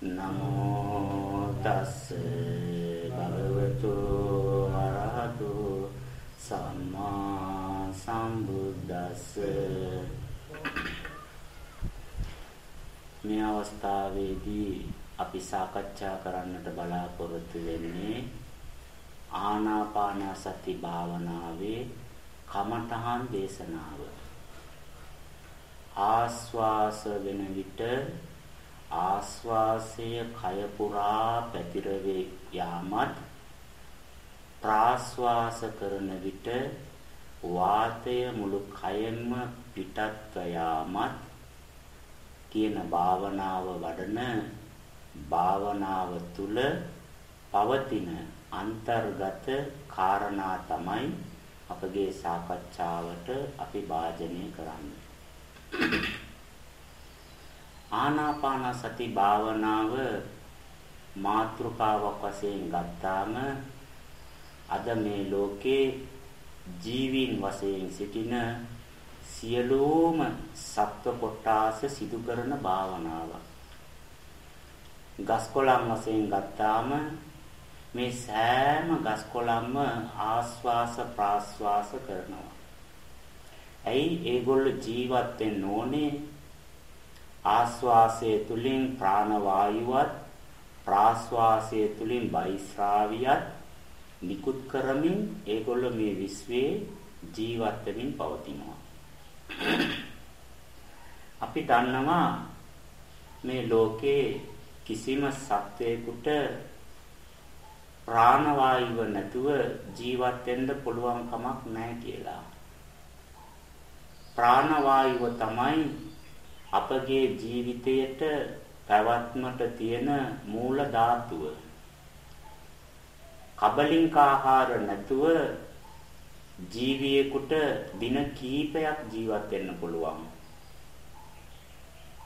නමෝ තස් භගවතු අරහතු සම්මා සම්බුද්දස්ස මේ අවස්ථාවේදී අපි සාකච්ඡා කරන්නට බලාපොරොත්තු වෙන්නේ ආනාපාන සති භාවනාවේ කමඨහන් දේශනාව. ආස්වාස වෙන විට ආස්වාසය කය පුරා පැතිර යාමත් ප්‍රාස්වාස කරන විට වාතය මුළු කයෙන්ම පිටත්ව යාමත් කියන භාවනාව වඩන භාවනාව තුල පවතින අන්තර්ගත කාරණා තමයි අපගේ සාකච්ඡාවට අපි වාජනය කරන්නේ. ආනාපාන සති භාවනාව මාත්‍රකාවක් වශයෙන් ගත්තාම අද මේ ලෝකේ ජීවීන් වශයෙන් සිටින සියලුම සත්ව කොටාස සිදු කරන භාවනාවක්. ගස්කොළන් වශයෙන් ගත්තාම මේ සෑම ගස්කොළන්ම ආස්වාස ප්‍රාස්වාස කරනවා. ඇයි ඒගොල්ලෝ ජීවත් වෙන්න ඕනේ ආස්වාසය තුලින් ප්‍රාණ වායුවත් ප්‍රාස්වාසය තුලින් බයිස්රාවියත් නිකුත් කරමින් ඒගොල්ලෝ මේ විශ්වයේ ජීවත් වෙමින් පවතිනවා. අපි දන්නවා මේ ලෝකේ කිසිම සත්වයකට ප්‍රාණ වායුව නැතුව ජීවත් වෙන්න පුළුවන් කමක් නැහැ කියලා. ප්‍රාණ වායුව තමයි අපගේ ජීවිතයට පැවැත්මට තියෙන මූල ධාතුව. කබලින්ක ආහාර නැතුව ජීවියෙකුට දින කීපයක් ජීවත් වෙන්න පුළුවන්.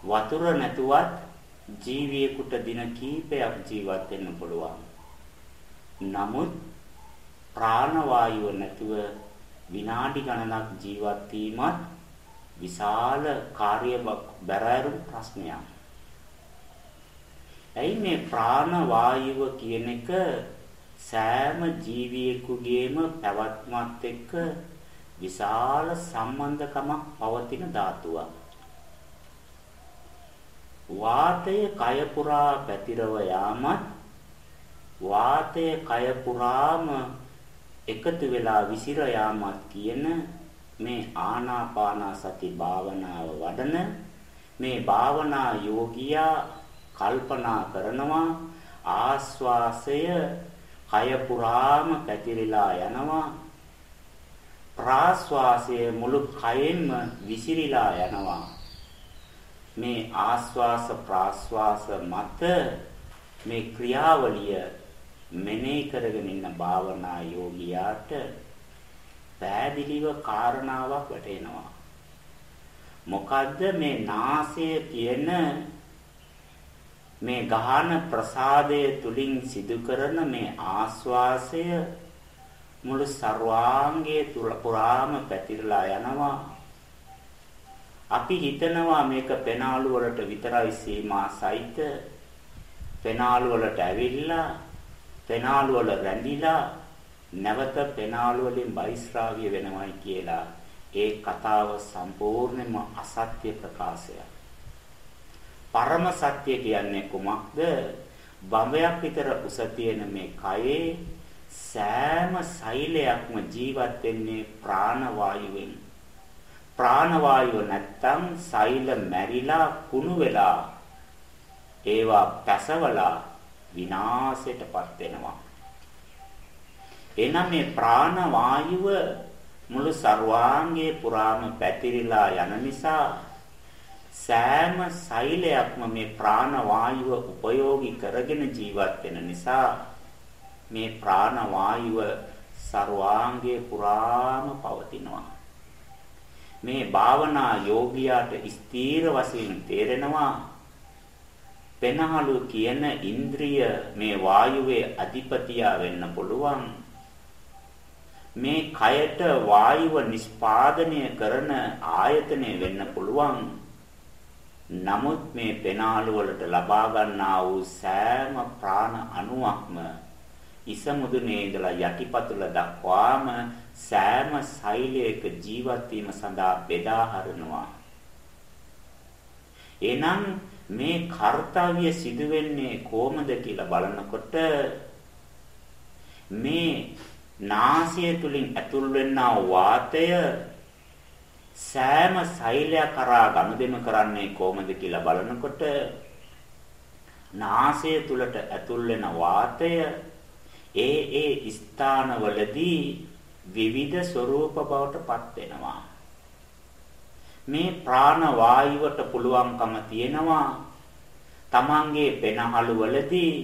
වතුර නැතුවත් ජීවියෙකුට දින කීපයක් ජීවත් වෙන්න පුළුවන්. නමුත් ප්‍රාණ වායුව නැතුව විනාඩි ගණනක් ජීවත් වීමත් විශාල කාර්ය බැරෑරුම් ප්‍රශ්නයක්. ඇයි මේ ප්‍රාණ වායුව කියන එක සෑම ජීවියෙකුගේම පැවැත්මත් එක්ක විශාල සම්බන්ධකමක් පවතින ධාතුවක්. වාතය කය පුරා පැතිරව යාමත් වාතය කය පුරාම එකතු වෙලා විසිර යාමත් කියන මේ ආනාපාන සති භාවනාව වඩන මේ භාවනා යෝගියා කල්පනා කරනවා ආස්වාසය කය පුරාම පැතිරිලා යනවා. ප්‍රාස්වාසය මුළු කයෙන්ම විසිරීලා යනවා. මේ ආස්වාස ප්‍රාස්වාස මත මේ ක්‍රියාවලිය මෙනෙහි කරගෙන ඉන්න භාවනා යෝගියාට පෑදිලිව කාරණාවක් වැටෙනවා. මොකද්ද මේ නාසය කියන මේ ගහන ප්‍රසාදයේ තුලින් සිදු කරන මේ ආස්වාසය මුළු ਸਰවාංගයේ තුල පුරාම පැතිරලා යනවා. අපි හිතනවා මේක පෙනාලු වලට විතරයි සීමා සහිත පෙනාලු වලට ඇවිල්ලා පෙනාලු වල රැඳිලා නැවත පෙනාලු වලින් බයිස්රාවිය වෙනවයි කියලා ඒ කතාව සම්පූර්ණයෙන්ම අසත්‍ය ප්‍රකාශයක්. පරම සත්‍ය කියන්නේ කුමක්ද? බඹයක් විතර උස තියෙන මේ කයේ සෑම සෛලයක්ම ජීවත් වෙන්නේ ප්‍රාණ වායුවෙන්. ප්‍රාණ වායුව නැත්තම් සෛල මැරිලා කුණු වෙලා ඒවා පැසවලා විනාශයටපත් වෙනවා. එහෙනම් මේ ප්‍රාණ වායුව මුළු ਸਰවාංගේ පුරාම පැතිරිලා යන නිසා සෑම සෛලයක්ම මේ ප්‍රාණ වායුව උපයෝගී කරගෙන ජීවත් වෙන නිසා මේ ප්‍රාණ වායුව ਸਰවාංගේ පුරාම පවතිනවා. මේ භාවනා යෝගියාට ස්ථීර වශයෙන් තේරෙනවා පෙනහළු කියන ඉන්ද්‍රිය මේ වායුවේ අධිපතියා වෙන්න පුළුවන්. මේ කයට වායුව නිස්පාදනය කරන ආයතනය වෙන්න පුළුවන්. නමුත් මේ පෙනාලු වලට ලබා ගන්නා වූ සෑම ප්‍රාණ අණුවක්ම ඉස මුදුනේ ඉඳලා යටිපතුල දක්වාම සෑම සෛලයක ජීවත් වීම සඳහා බෙදා හරිනවා. එනම් මේ කාර්යය සිදු වෙන්නේ කොහොමද කියලා බලනකොට මේ නාසය තුලින් ඇතුල් වෙනා වාතය සෑම සෛලයක් කරා ගනුදෙනු කරන්නේ කොහොමද කියලා බලනකොට නාසය තුලට ඇතුල් වෙන වාතය ඒ ඒ ස්ථානවලදී විවිධ ස්වરૂප බවට පත් වෙනවා. මේ ප්‍රාණ වායුවට පුළුවන්කම තියෙනවා. තමන්ගේ පෙනහළු වලදී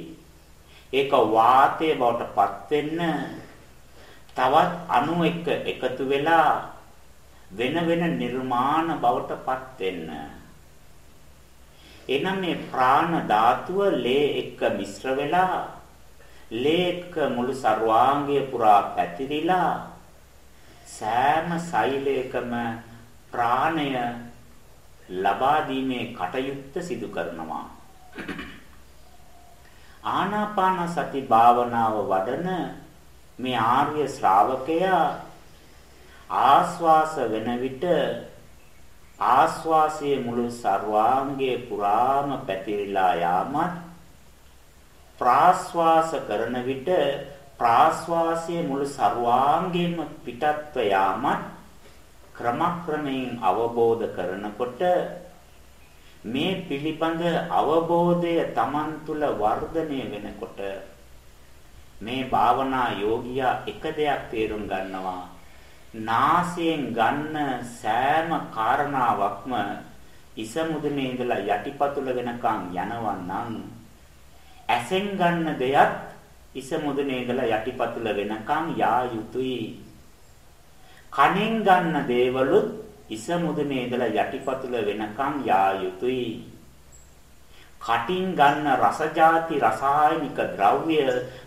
ඒක වාතය බවට පත් වෙන්න තවත් අණු එක්ක එකතු වෙලා වෙන වෙන නිර්මාණ බවට පත් වෙන්න. එනම් මේ ප්‍රාණ ධාතුව ලේ එක්ක මිශ්‍ර වෙලා ලේ එක්ක මුළු සර්වාංගය පුරා පැතිරිලා සෑම සෛලයකම ප්‍රාණය ලබා දීමේ කටයුත්ත සිදු කරනවා. ආනාපාන සති භාවනාව වඩන මේ ආර්ය ශ්‍රාවකයා ආස්වාස වෙන විට ආස්වාසයේ මුළු සර්වාංගයේ පුරාම පැතිරිලා යාමත් ප්‍රාස්වාස කරන විට ප්‍රාස්වාසයේ මුළු සර්වාංගයෙන්ම පිටත්ව යාමත් ක්‍රමක්‍රමයෙන් අවබෝධ කරනකොට මේ පිළිබඳ අවබෝධය Taman තුල වර්ධනය වෙනකොට මේ භාවනා යෝගියා එක දෙයක් තේරුම් ගන්නවා. නාසයෙන් ගන්න සෑම කාරණාවක්ම ඉස මුදුනේ ඉඳලා යටිපතුල වෙනකන් යනවා නම් ඇසෙන් ගන්න දෙයත් ඉස මුදුනේ ඉඳලා යටිපතුල වෙනකන් යා යුතුයි. කනෙන් ගන්න දේවලුත් ඉස මුදුනේ ඉඳලා යටිපතුල වෙනකන් යා යුතුයි. කටින් ගන්න රසජාති රසායනික ද්‍රව්‍ය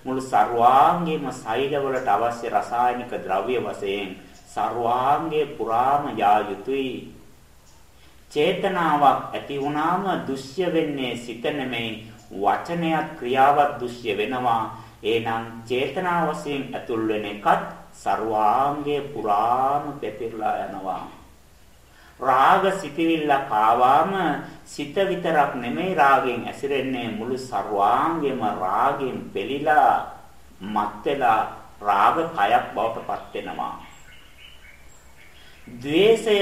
මුළු ਸਰවාංගයේම සෛලවලට අවශ්‍ය රසායනික ද්‍රව්‍ය වශයෙන් ਸਰවාංගයේ පුරාම යා යුතුයි. චේතනාවක් ඇති වුණාම දුෂ්‍ය වෙන්නේ සිත නෙමෙයි වචනයක් ක්‍රියාවක් දුෂ්‍ය වෙනවා. එහෙනම් චේතනාව වශයෙන් ඇතුල් වෙන එකත් ਸਰවාංගයේ පුරාම පැතිරලා යනවා. රාග සිටිවිල්ලක් ආවම සිත විතරක් නෙමෙයි රාගයෙන් ඇසිරෙන්නේ මුළු සර්වාංගෙම රාගයෙන් පෙළිලා මත් වෙලා රාග කයක් බවට පත් වෙනවා. ద్వේෂය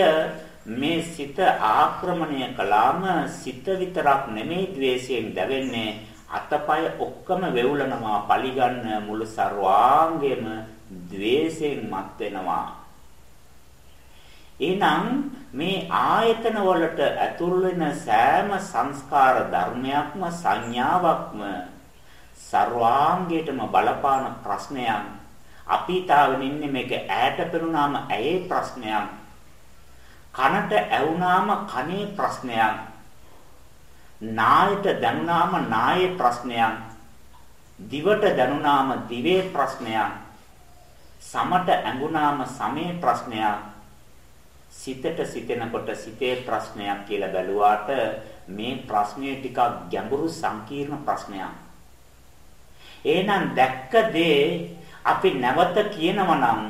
මේ සිත ආක්‍රමණය කළාම සිත විතරක් නෙමෙයි द्वේෂයෙන් දැවෙන්නේ අතපය ඔක්කොම වෙවුලනවා පලිගන්න මුළු සර්වාංගෙම द्वේෂයෙන් මත් වෙනවා. එහෙනම් මේ ආයතන වලට ඇතුල් වෙන සෑම සංස්කාර ධර්මයක්ම සංඥාවක්ම ਸਰවාංගයටම බලපාන ප්‍රශ්නයක්. අපි තාවන ඉන්නේ මේක ඈට පෙනුනාම ඇයේ ප්‍රශ්නයක්. කනට ඇවුනාම කනේ ප්‍රශ්නයක්. නායට දැනුනාම නායේ ප්‍රශ්නයක්. දිවට දැනුනාම දිවේ ප්‍රශ්නයක්. සමට ඇඟුනාම සමේ ප්‍රශ්නයක්. සිතට සිතෙනකොට සිතේ ප්‍රශ්නයක් කියලා බැලුවාට මේ ප්‍රශ්නය ටිකක් ගැඹුරු සංකීර්ණ ප්‍රශ්නයක්. එහෙනම් දැක්ක දේ අපි නැවත කියනවා නම්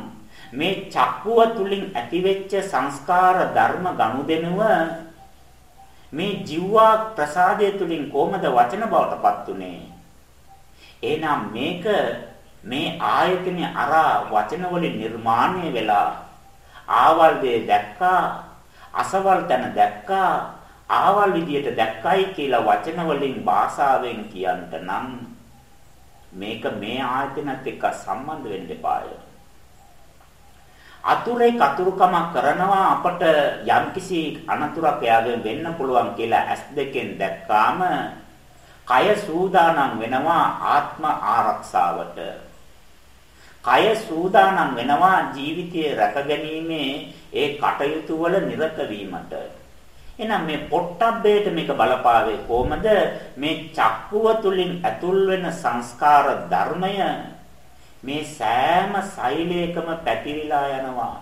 මේ චක්කුව තුලින් ඇතිවෙච්ච සංස්කාර ධර්ම ගනුදෙනුව මේ ජීවා ප්‍රසාදය තුලින් කොහොමද වචන බවට පත් උනේ? එහෙනම් මේක මේ ආයතන අරා වචන වලින් නිර්මාණය වෙලා ආවල් දේ දැක්කා අසවල් තැන දැක්කා ආවල් විදියට දැක්කයි කියලා වචන වලින් භාෂාවෙන් කියන්න නම් මේක මේ ආයතනත් එක්ක සම්බන්ධ වෙන්න එපාය. අතුරේ කතුරුකමක් කරනවා අපට යම්කිසි අනතුරක් එයාගෙන් වෙන්න පුළුවන් කියලා ඇස් දෙකෙන් දැක්කාම කය සූදානම් වෙනවා ආත්ම ආරක්ෂාවට. කය සූදානම් වෙනවා ජීවිතයේ රැකගැනීමේ ඒ කටයුතු වල නිරත වීමට. එහෙනම් මේ පොට්ටබ්බේට මේක බලපාවේ කොහමද? මේ චක්කුව තුලින් ඇතුල් වෙන සංස්කාර ධර්මය මේ සෑම සෛලයකම පැතිරිලා යනවා.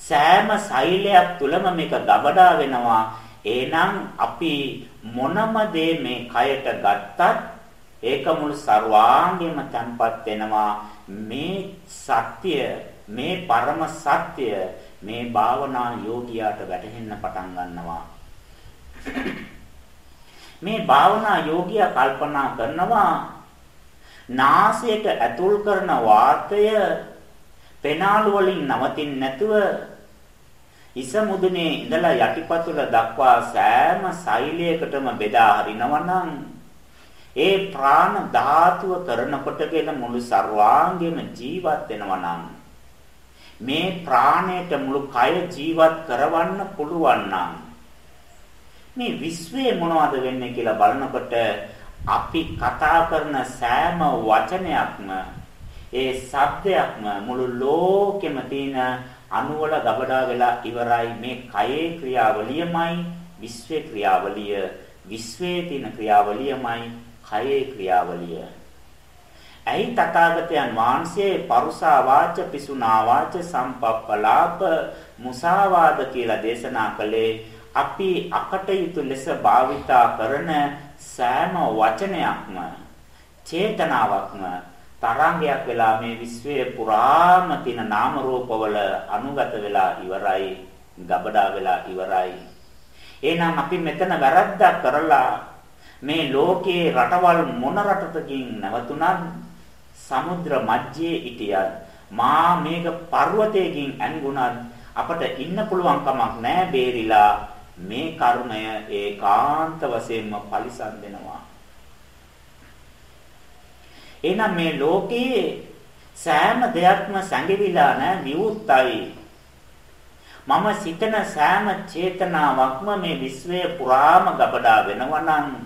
සෑම සෛලයක් තුලම මේක ගබඩා වෙනවා. එහෙනම් අපි මොනම දේ මේ කයට ගත්තත් ඒක මුළු ਸਰවාංගෙම තන්පත් වෙනවා. මේ සත්‍ය මේ පරම සත්‍ය මේ භාවනා යෝගියාට වැටහෙන්න පටන් ගන්නවා. මේ භාවනා යෝගියා කල්පනා කරනවා නාසයට ඇතුල් කරන වාතය පෙනාලු වලින් නවතින්නේ නැතුව ඉස මුදුනේ ඉඳලා යටිපතුල දක්වා සෑම සෛලයකටම බෙදා හරිනවනම් ඒ ප්‍රාණ ධාතුව කරනකොට කියන මුළු ਸਰවාංගෙම ජීවත් වෙනවනම් මේ ප්‍රාණයට මුළු කය ජීවත් කරවන්න පුළුවන් නම් මේ විශ්වයේ මොනවද වෙන්නේ කියලා බලනකොට අපි කතා කරන සෑම වචනයක්ම ඒ සත්‍යයක්ම මුළු ලෝකෙම තියෙන අණුවල ගබඩා වෙලා ඉවරයි මේ කයේ ක්‍රියාවලියමයි විශ්වයේ ක්‍රියාවලිය විශ්වයේ තියෙන ක්‍රියාවලියමයි කයේ ක්‍රියාවලිය. ඇයි තථාගතයන් වහන්සේ පරුසා වාච පිසුනා වාච සම්පප්පලාප මුසාවාද කියලා දේශනා කළේ? අපි අකටයුතු ලෙස භාවිතා කරන සෑම වචනයක්ම චේතනාවක්ම තරංගයක් වෙලා මේ විශ්වයේ පුරාම තියෙන නාම රූපවල අනුගත වෙලා ඉවරයි ගබඩා වෙලා ඉවරයි. එහෙනම් අපි මෙතන වැරද්දක් කරලා මේ ලෝකේ රටවල් මොන රටකකින් නැවතුණත් සමුද්‍ර මැජ්ජේ හිටියත් මා මේක පර්වතයකින් ඇංගුණත් අපට ඉන්න පුළුවන් කමක් නැහැ බේරිලා මේ කර්මය ඒකාන්ත වශයෙන්ම පරිසම් වෙනවා. එහෙනම් මේ ලෝකයේ සෑම දෙයක්ම සංගෙවිලා නැ විවුර්තයි. මම සිතන සෑම චේතනාවක්ම මේ විශ්වය පුරාම ගබඩා වෙනවනම්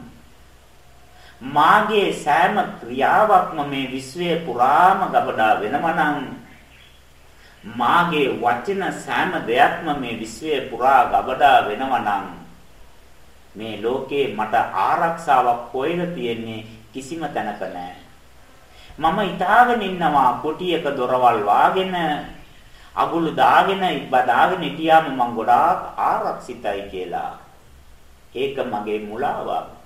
මාගේ සෑම ක්‍රියාවක්ම මේ විශ්වය පුරාම ගබඩා වෙනවනම් මාගේ වචන සෑම දෙයක්ම මේ විශ්වයේ පුරා ගබඩා වෙනවා නම් මේ ලෝකේ මට ආරක්ෂාවක් කොහෙද තියෙන්නේ කිසිම තැනක නැහැ. මම ඊටාගෙන ඉන්නවා කුටියක දොරවල් වාගෙන අගුළු දාගෙන ඉබදාගෙන හිටියාම මං ගොඩාක් ආරක්ෂිතයි කියලා. ඒක මගේ මුලාවක්.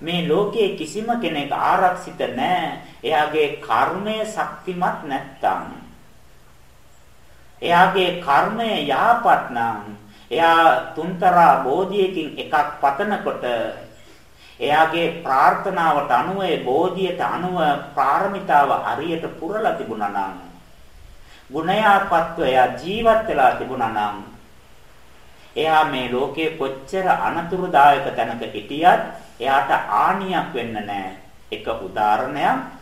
මේ ලෝකයේ කිසිම කෙනෙක් ආරක්ෂිත නැහැ. එයාගේ කර්මය ශක්තිමත් නැත්තම්. එයාගේ කර්මය යහපත් නම් එයා තුන්තරා බෝධියකින් එකක් පතනකොට එයාගේ ප්‍රාර්ථනාවට අනුව ඒ බෝධියට අනුව පාරමිතාව හරියට පුරලා තිබුණා නම් ගුණයාපත්ව එයා ජීවත් වෙලා තිබුණා නම් එයා මේ ලෝකේ කොච්චර අනතුරුදායක තැනක හිටියත් එයාට ආනියක් වෙන්න නැහැ එක උදාහරණයක්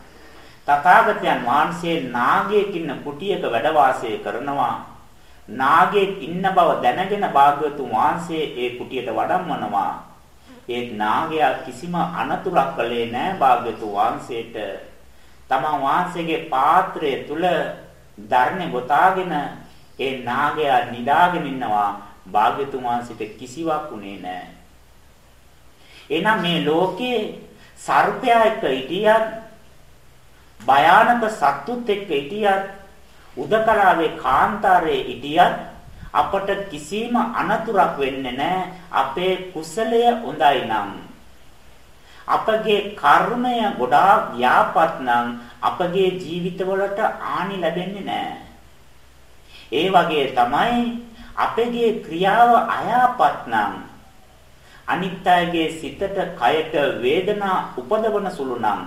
තථාගතයන් වහන්සේ නාගයෙක් ඉන්න කුටියක වැඩ වාසය කරනවා. නාගයෙක් ඉන්න බව දැනගෙන භාග්‍යවතුන් වහන්සේ ඒ කුටියට වඩම්මනවා. ඒ නාගයා කිසිම අනතුරක් කළේ නැහැ භාග්‍යවතුන් වහන්සේට. තමන් වහන්සේගේ පාත්‍රය තුල ධර්ම ගොතාගෙන ඒ නාගයා නිදාගෙන ඉන්නවා. භාග්‍යවතුන් වහන්සේට කිසිවක් උනේ නැහැ. එහෙනම් මේ ලෝකේ සර්පයා එක්ක හිටියත් භයානක සත්තුත් එක්ක හිටියත් උදකලාවේ කාන්තාරයේ හිටියත් අපට කිසිම අනතුරක් වෙන්නේ නැහැ. අපේ කුසලය හොඳයි නම් අපගේ කර්මය ගොඩාක් යාපත් නම් අපගේ ජීවිතවලට ආනි ලැබෙන්නේ නැහැ. ඒ වගේ තමයි අපගේ ක්‍රියාව අයාපත් නම් අනිත් අයගේ සිතට කයට වේදනා උපදවන සුළු නම්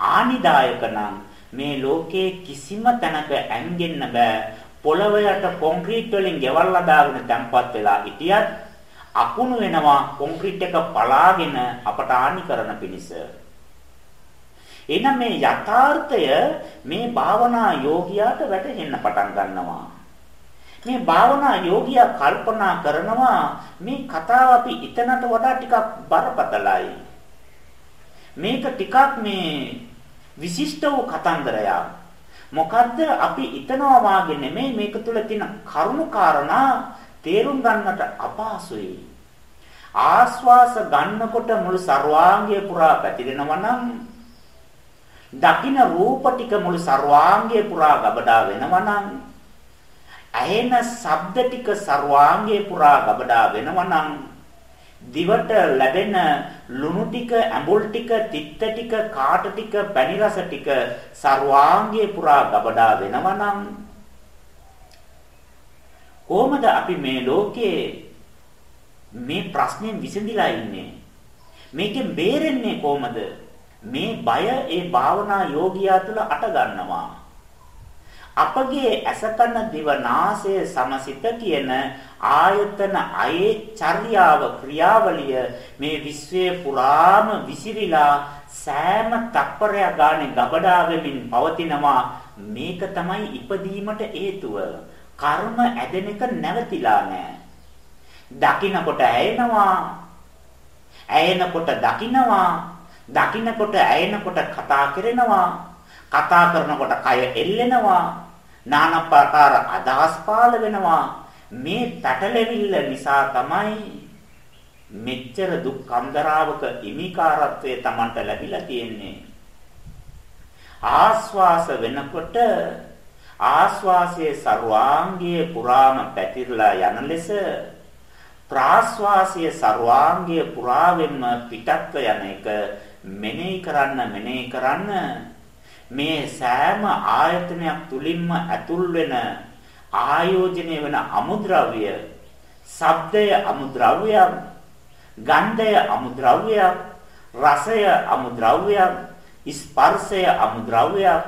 ආනිදායක නම් මේ ලෝකේ කිසිම තැනක ඇඟෙන්න බෑ. පොළව යට කොන්ක්‍රීට් වලින් ගෙවල් හදාගෙන තැම්පත් වෙලා හිටියත් අකුණු වෙනවා කොන්ක්‍රීට් එක පලාගෙන අපට හානි කරන පිණිස. එහෙනම් මේ යථාර්ථය මේ භාවනා යෝගියාට වැටහෙන්න පටන් ගන්නවා. මේ භාවනා යෝගියා කල්පනා කරනවා මේ කතාව අපි එතනට වඩා ටිකක් බරපතලයි. මේක ටිකක් මේ විශිෂ්ට වූ කතන්දරයක්. මොකද්ද අපි ඉතනවා වාගේ නෙමෙයි මේක තුල තියෙන කරුණු කාරණා තේරුම් ගන්නට අපහසුයි. ආස්වාස ගන්නකොට මුළු ਸਰවාංගය පුරා පැතිරෙනවා නම් දකින්න රූප ටික මුළු ਸਰවාංගය පුරා ගබඩා වෙනවා නම් ඇහෙන ශබ්ද ටික ਸਰවාංගයේ පුරා ගබඩා වෙනවනම් දිවට ලැබෙන ලුණු ටික ඇඹුල් ටික තිත්ත ටික කාට ටික පැණි රස ටික ਸਰවාංගයේ පුරා ගබඩා වෙනවනම් කොහොමද අපි මේ ලෝකයේ මේ ප්‍රශ්نين විසඳලා ඉන්නේ? මේකෙන් බේරෙන්නේ කොහොමද? මේ බය ඒ භාවනා යෝගියා තුළ අට ගන්නවා. අපගේ අසකන දිවනාසය සමසිත කියන ආයතන අයේ චර්යාව ක්‍රියාවලිය මේ විශ්වයේ පුරාම විසිරිලා සෑම තප්පරයක් ගානේ ගබඩා වෙමින් පවතිනවා මේක තමයි ඉපදීමට හේතුව කර්ම ඇදෙන එක නැවතිලා නැහැ. දකින්නකොට ඇයෙනවා. ඇයෙනකොට දකින්නවා. දකින්නකොට ඇයෙනකොට කතා කරනවා. කතා කරනකොට කය එල්ලෙනවා. নানা ප්‍රකාර අදහස් පාල වෙනවා. මේ තටලෙවිල්ල නිසා තමයි මෙච්චර දුක් කන්දරාවක හිමිකාරත්වය Tamanට ලැබිලා තියෙන්නේ. ආස්වාස වෙනකොට ආස්වාසයේ ਸਰවාංගයේ පුරාම පැතිරලා යන ලෙස ප්‍රාස්වාසයේ ਸਰවාංගයේ පුරාවෙන්ම පිටත්ව යන එක මෙනෙහි කරන්න මෙනෙහි කරන්න මේ සෑම ආයතනයක් තුලින්ම ඇතුල් වෙන ආයෝජනය වෙන අමුද්‍රව්‍ය ශබ්දය අමුද්‍රව්‍යයක් ගන්ධය අමුද්‍රව්‍යයක් රසය අමුද්‍රව්‍යයක් ස්පර්ශය අමුද්‍රව්‍යයක්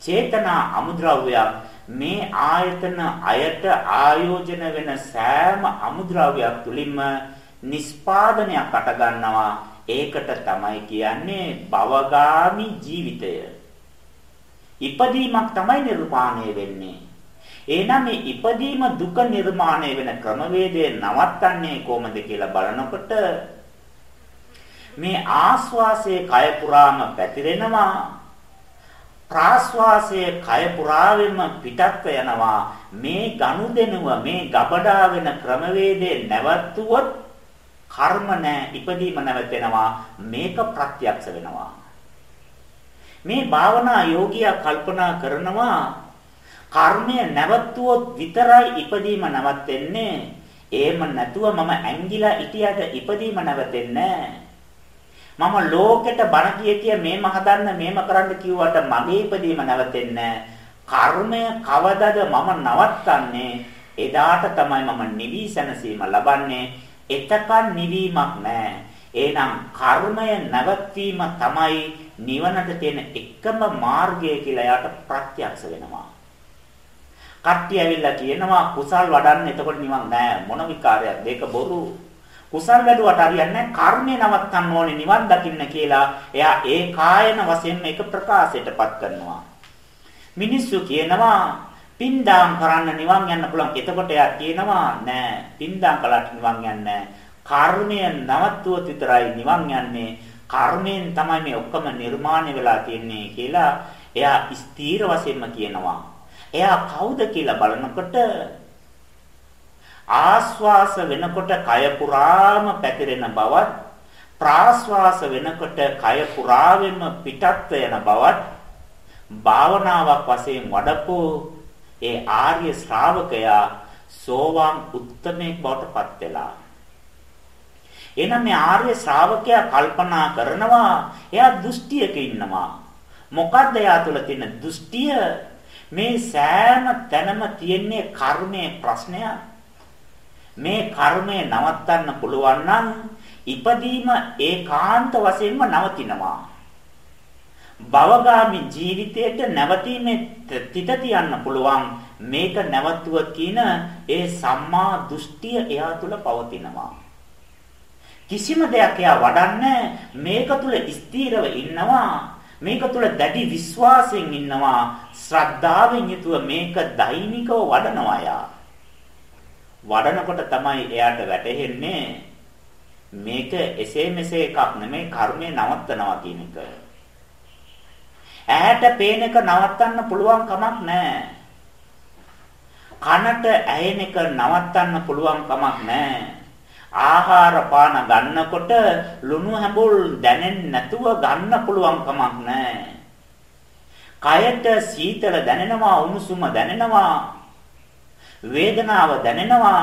චේතනා අමුද්‍රව්‍යයක් මේ ආයතන අයට ආයෝජන වෙන සෑම අමුද්‍රව්‍යයක් තුලින්ම නිස්පාදනයක් අට ගන්නවා. ඒකට තමයි කියන්නේ භවගාමි ජීවිතය. ඉපදීමක් තමයි නිර්මාණය වෙන්නේ. එහෙනම් මේ ඉපදීම දුක නිර්මාණය වෙන ක්‍රමවේදය නවත්තන්නේ කොහොමද කියලා බලනකොට මේ ආස්වාසයේ කය පුරාම පැතිරෙනවා. ප්‍රාශ්වාසයේ කය පුරාවෙම පිටත්ව යනවා. මේ ගනුදෙනුව මේ ගබඩා වෙන ක්‍රමවේදේ නැවතුවොත් කර්ම නැ ඉපදීම නැවතෙනවා. මේක ප්‍රත්‍යක්ෂ වෙනවා. මේ භාවනා යෝගියා කල්පනා කරනවා කර්මය නැවතුවොත් විතරයි ඉපදීම නැවතෙන්නේ එහෙම නැතුව මම ඇංගිලා හිටියට ඉපදීම නැවතෙන්නේ නැහැ. මම ලෝකෙට බණ කිය කිය මේම හදන්න මේම කරන්න කිව්වට මගේ ඉපදීම නැවතෙන්නේ කර්මය කවදද මම නවත්තන්නේ? එදාට තමයි මම නිවිසනසීම ලබන්නේ. එතකන් නිවීමක් නැහැ. එහෙනම් කර්මය නැවත්වීම තමයි නිවනට තියෙන එකම මාර්ගය කියලා යාට ප්‍රත්‍යක්ෂ වෙනවා. කට්ටිය ඇවිල්ලා කියනවා කුසල් වඩන්න එතකොට නිවන් නෑ මොන විකාරයක්ද ඒක බොරු. කුසල් වැඩුවට හරියන්නේ කර්මය නවත්තන්න ඕනේ නිවන් දකින්න කියලා එයා ඒ කායන වශයෙන් මේක ප්‍රකාශයටපත් කරනවා. මිනිස්සු කියනවා පින්දාම් කරන්න නිවන් යන්න පුළුවන්. එතකොට එයා කියනවා නෑ පින්දාම් කළාට නිවන් යන්නේ කර්මය නවත්වුවොත් විතරයි නිවන් යන්නේ. කර්මයෙන් තමයි මේ ඔක්කොම නිර්මාණය වෙලා තියෙන්නේ කියලා එයා ස්ථීර වශයෙන්ම කියනවා. එයා කවුද කියලා බලනකොට ආස්වාස වෙනකොට කය පුරාම පැතිරෙන බවත් ප්‍රාස්වාස වෙනකොට කය පුරාවෙම පිටත් වෙන බවත් භාවනාවක් වශයෙන් වඩපෝ ඒ ආර්ය ශ්‍රාවකයා සෝවාන් උත්තමයෙක් බවට පත් වෙලා. එහෙනම් මේ ආර්ය ශ්‍රාවකයා කල්පනා කරනවා එයා දෘෂ්ටියක ඉන්නවා මොකද්ද එයා තුළ තියෙන දෘෂ්ටිය මේ සෑම තැනම තියෙන්නේ කර්මයේ ප්‍රශ්නයක් මේ කර්මය නවත්තන්න පුළුවන් නම් ඉපදීම ඒකාන්ත වශයෙන්ම නවතිනවා. භවගාමි ජීවිතයට නැවතීමේ තිත තියන්න පුළුවන් මේක නැවතුව කියන ඒ සම්මා දෘෂ්ටිය එයා තුල පවතිනවා. කිසිම දෙයක් එයා වඩන්නේ මේක තුල ස්ථීරව ඉන්නවා මේක තුල දැඩි විශ්වාසයෙන් ඉන්නවා ශ්‍රද්ධාවෙන් යුතුව මේක දෛනිකව වඩනවා යා වඩනකොට තමයි එයාට වැටහෙන්නේ මේක එසේ මෙසේ එකක් නෙමෙයි කර්මය නවත්තනවා කියන එක. ඇහැට පේන එක නවත්තන්න පුළුවන් කමක් නැහැ. කනට ඇහෙන එක නවත්තන්න පුළුවන් කමක් නැහැ. ආහාර පාන ගන්නකොට ලුණු හැඹුල් දැනෙන්නේ නැතුව ගන්න පුළුවන් කමක් නැහැ. කයට සීතල දැනෙනවා උණුසුම දැනෙනවා වේදනාව දැනෙනවා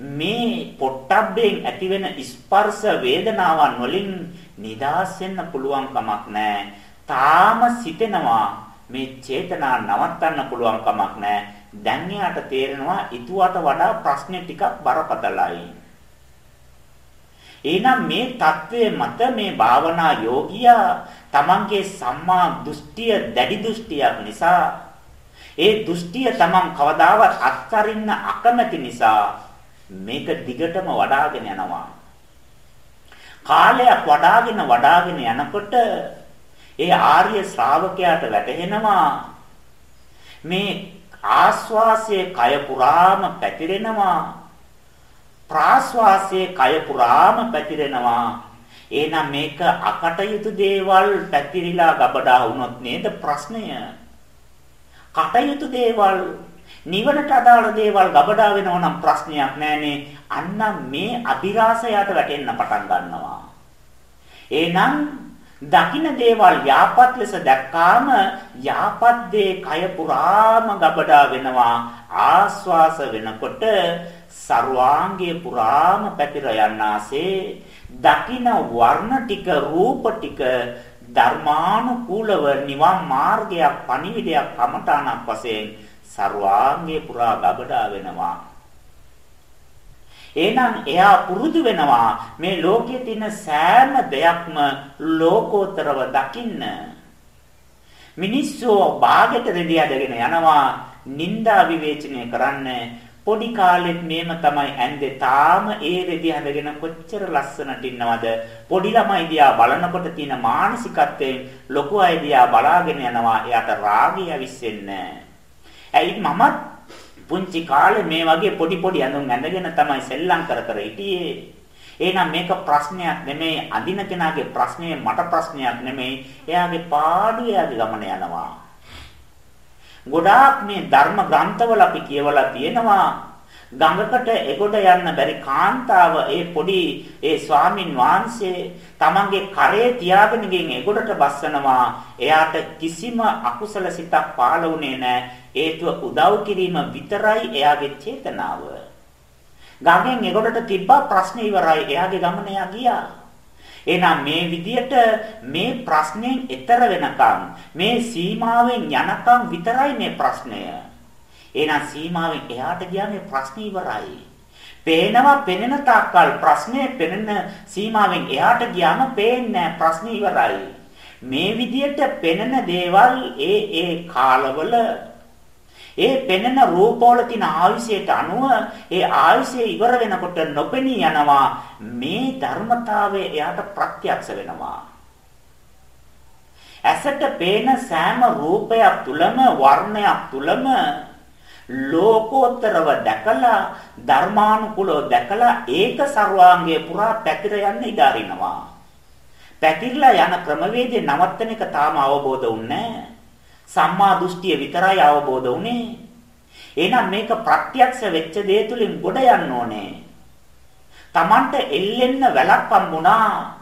මේ පොට්ටබ්බෙන් ඇතිවෙන ස්පර්ශ වේදනාවන් වලින් නිදහස් වෙන්න පුළුවන් කමක් නැහැ. තාම සිතෙනවා මේ චේතනා නවත්තන්න පුළුවන් කමක් නැහැ. දැන් එයාට තේරෙනවා ඊටුවට වඩා ප්‍රශ්නේ ටිකක් බරපතලයි. එහෙනම් මේ தત્ත්වයේ මත මේ භාවනා යෝගියා තමන්ගේ සම්මා දෘෂ්ටිය දැඩි දෘෂ්ටියක් නිසා. ඒ දෘෂ්ටිය තමන් කවදාවත් අත්හරින්න අකමැති නිසා මේක දිගටම වඩාගෙන යනවා. කාලයක් වඩාගෙන වඩාගෙන යනකොට ඒ ආර්ය ශ්‍රාවකයාට වැටහෙනවා මේ ආස්වාසයේ කය පුරාම පැතිරෙනවා. ප්‍රාස්වාසයේ කය පුරාම පැතිරෙනවා. එහෙනම් මේක අකටයුතු දේවල් පැතිරිලා ගබඩා වුණොත් නේද ප්‍රශ්නය? කටයුතු දේවල් නිවනට අදාළ දේවල් ගබඩා වෙනවා නම් ප්‍රශ්නයක් නැහැනේ. අන්න මේ අභිරාසයට වැටෙන්න පටන් ගන්නවා. එහෙනම් දකින්න දේවල් යාපත් ලෙස දැක්කාම යාපත් දේ කය පුරාම ගබඩා වෙනවා. ආස්වාස වෙනකොට සර්වාංගයේ පුරාම පැතිර යන්නාසේ දකින වර්ණ ටික රූප ටික ධර්මානුකූලව නිවන් මාර්ගයක් පණිවිඩයක් කමඨාණක් වශයෙන් සර්වාංගයේ පුරා ගබඩා වෙනවා. එහෙනම් එයා පුරුදු වෙනවා මේ ලෝකයේ තියෙන සෑම දෙයක්ම ලෝකෝත්තරව දකින්න. මිනිස්සෝ භාගයට දෙලියදගෙන යනවා නිന്ദා විවේචනය කරන්නේ පොඩි කාලෙත් මේම තමයි ඇන්දේ. තාම ඒ රෙදි හඳගෙන කොච්චර ලස්සනට ඉන්නවද පොඩි ළමයි දිහා බලනකොට තියෙන මානසිකත්වයෙන් ලොකු අය දිහා බලාගෙන යනවා. එයාට රාගය විශ්ෙන්නේ ඇයි මමත් පුංචි කාලේ මේ වගේ පොඩි පොඩි ඇඳුම් ඇඳගෙන තමයි සෙල්ලම් කර කර හිටියේ. එහෙනම් මේක ප්‍රශ්නයක් නෙමෙයි. අඳින කෙනාගේ ප්‍රශ්නේ මට ප්‍රශ්නයක් නෙමෙයි. එයාගේ පාඩුව එයාගේ ගමන යනවා. ගොඩාක් මේ ධර්ම ග්‍රන්ථවල අපි කියවලා තියෙනවා. ගඟකට එගොඩ යන්න බැරි කාන්තාව ඒ පොඩි ඒ ස්වාමින් වහන්සේ තමන්ගේ කරේ තියාගෙන ගෙන් එගොඩට බස්සනවා. එයාට කිසිම අකුසල සිතක් පාළ වුණේ නැහැ හේතුව උදව් කිරීම විතරයි එයාගේ චේතනාව. ගඟෙන් එගොඩට තිබ්බා ප්‍රශ්නේ ඉවරයි. එයාගේ ගමන ගියා. එහෙනම් මේ විදියට මේ ප්‍රශ්نين ඈතර වෙනකන් මේ සීමාවෙන් යනකන් විතරයි මේ ප්‍රශ්නය. එහෙනම් සීමාවෙන් එහාට ගියාම ප්‍රශ්නේ ඉවරයි. පේනවා පෙනෙන තාක්කල් ප්‍රශ්නේ පෙනෙන සීමාවෙන් එහාට ගියාම පේන්නේ ප්‍රශ්නේ ඉවරයි. මේ විදියට පෙනෙන දේවල් ඒ ඒ කාලවල ඒ පෙනෙන රූපවල තියෙන ආයුෂයට අනුව ඒ ආයුෂය ඉවර වෙනකොට නොපෙනී යනවා. මේ ධර්මතාවය එයාට ප්‍රත්‍යක්ෂ වෙනවා. ඇසට පේන සෑම රූපයක් තුලම වර්ණයක් තුලම ලෝකෝත්තරව දැකලා ධර්මානුකූලව දැකලා ඒක ਸਰවාංගයේ පුරා පැතිර යන්න ඉඩ අරිනවා. පැතිරලා යන ක්‍රමවේදය නවත්තන එක තාම අවබෝධ වුන්නේ නැහැ. සම්මා දෘෂ්ටිය විතරයි අවබෝධ වුනේ. එහෙනම් මේක ප්‍රත්‍යක්ෂ වෙච්ච දේ තුලින් ගොඩ යන්න ඕනේ. Tamanට එල්ලෙන්න වැලක් හම්බුණා.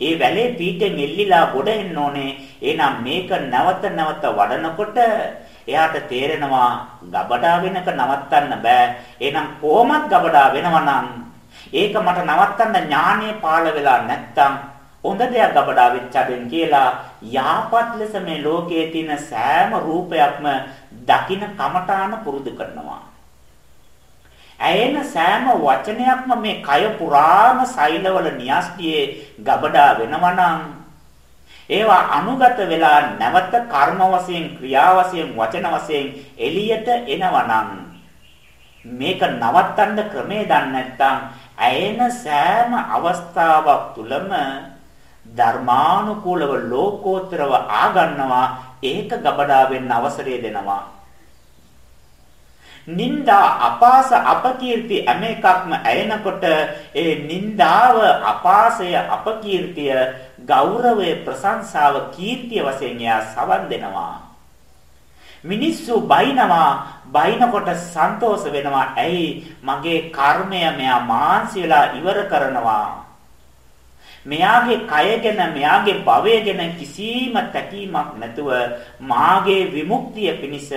ඒ වැලේ පීඨෙන් එල්ලිලා ගොඩ එන්න ඕනේ. එහෙනම් මේක නැවත නැවත වඩනකොට එයාට තේරෙනවා ගබඩා වෙනක නවත්තන්න බෑ. එහෙනම් කොහොමත් ගබඩා වෙනවා ඒක මට නවත්තන්න ඥානෙ පාළ වෙලා නැත්තම් හොඳ දෙයක් අපට අවිච්ඡදෙන් කියලා යහපත් ලෙස මේ ලෝකයේ තියෙන සෑම රූපයක්ම දකින කමඨාන පුරුදු කරනවා. ඇයෙන සෑම වචනයක්ම මේ කය පුරාම සෛලවල න්‍යාස්තියේ ගබඩා වෙනවා ඒවා අනුගත වෙලා නැවත කර්ම වශයෙන් ක්‍රියා වශයෙන් වචන වශයෙන් එළියට එනවා මේක නවත්තන්න ක්‍රමේ දන්නේ නැත්නම් ඇයෙන සෑම අවස්ථාවක් තුලම ධර්මානුකූලව ලෝකෝත්තරව ආගන්නවා. ඒක ගබඩාවෙන්න අවසරය දෙනවා. නින්දා අපාස අපකීර්ති හැම එකක්ම ඇයෙනකොට ඒ නින්දාව අපාසය අපකීර්තිය ගෞරවය ප්‍රශංසාව කීර්තිය වශයෙන් එයා සවන් දෙනවා. මිනිස්සු බයිනවා. බයිනකොට සන්තෝෂ වෙනවා. ඇයි? මගේ කර්මය මෙයා මාන්සියලා ඉවර කරනවා. මෙයාගේ කය ගැන මෙයාගේ භවය ගැන කිසිම තැකීමක් නැතුව මාගේ විමුක්තිය පිණිස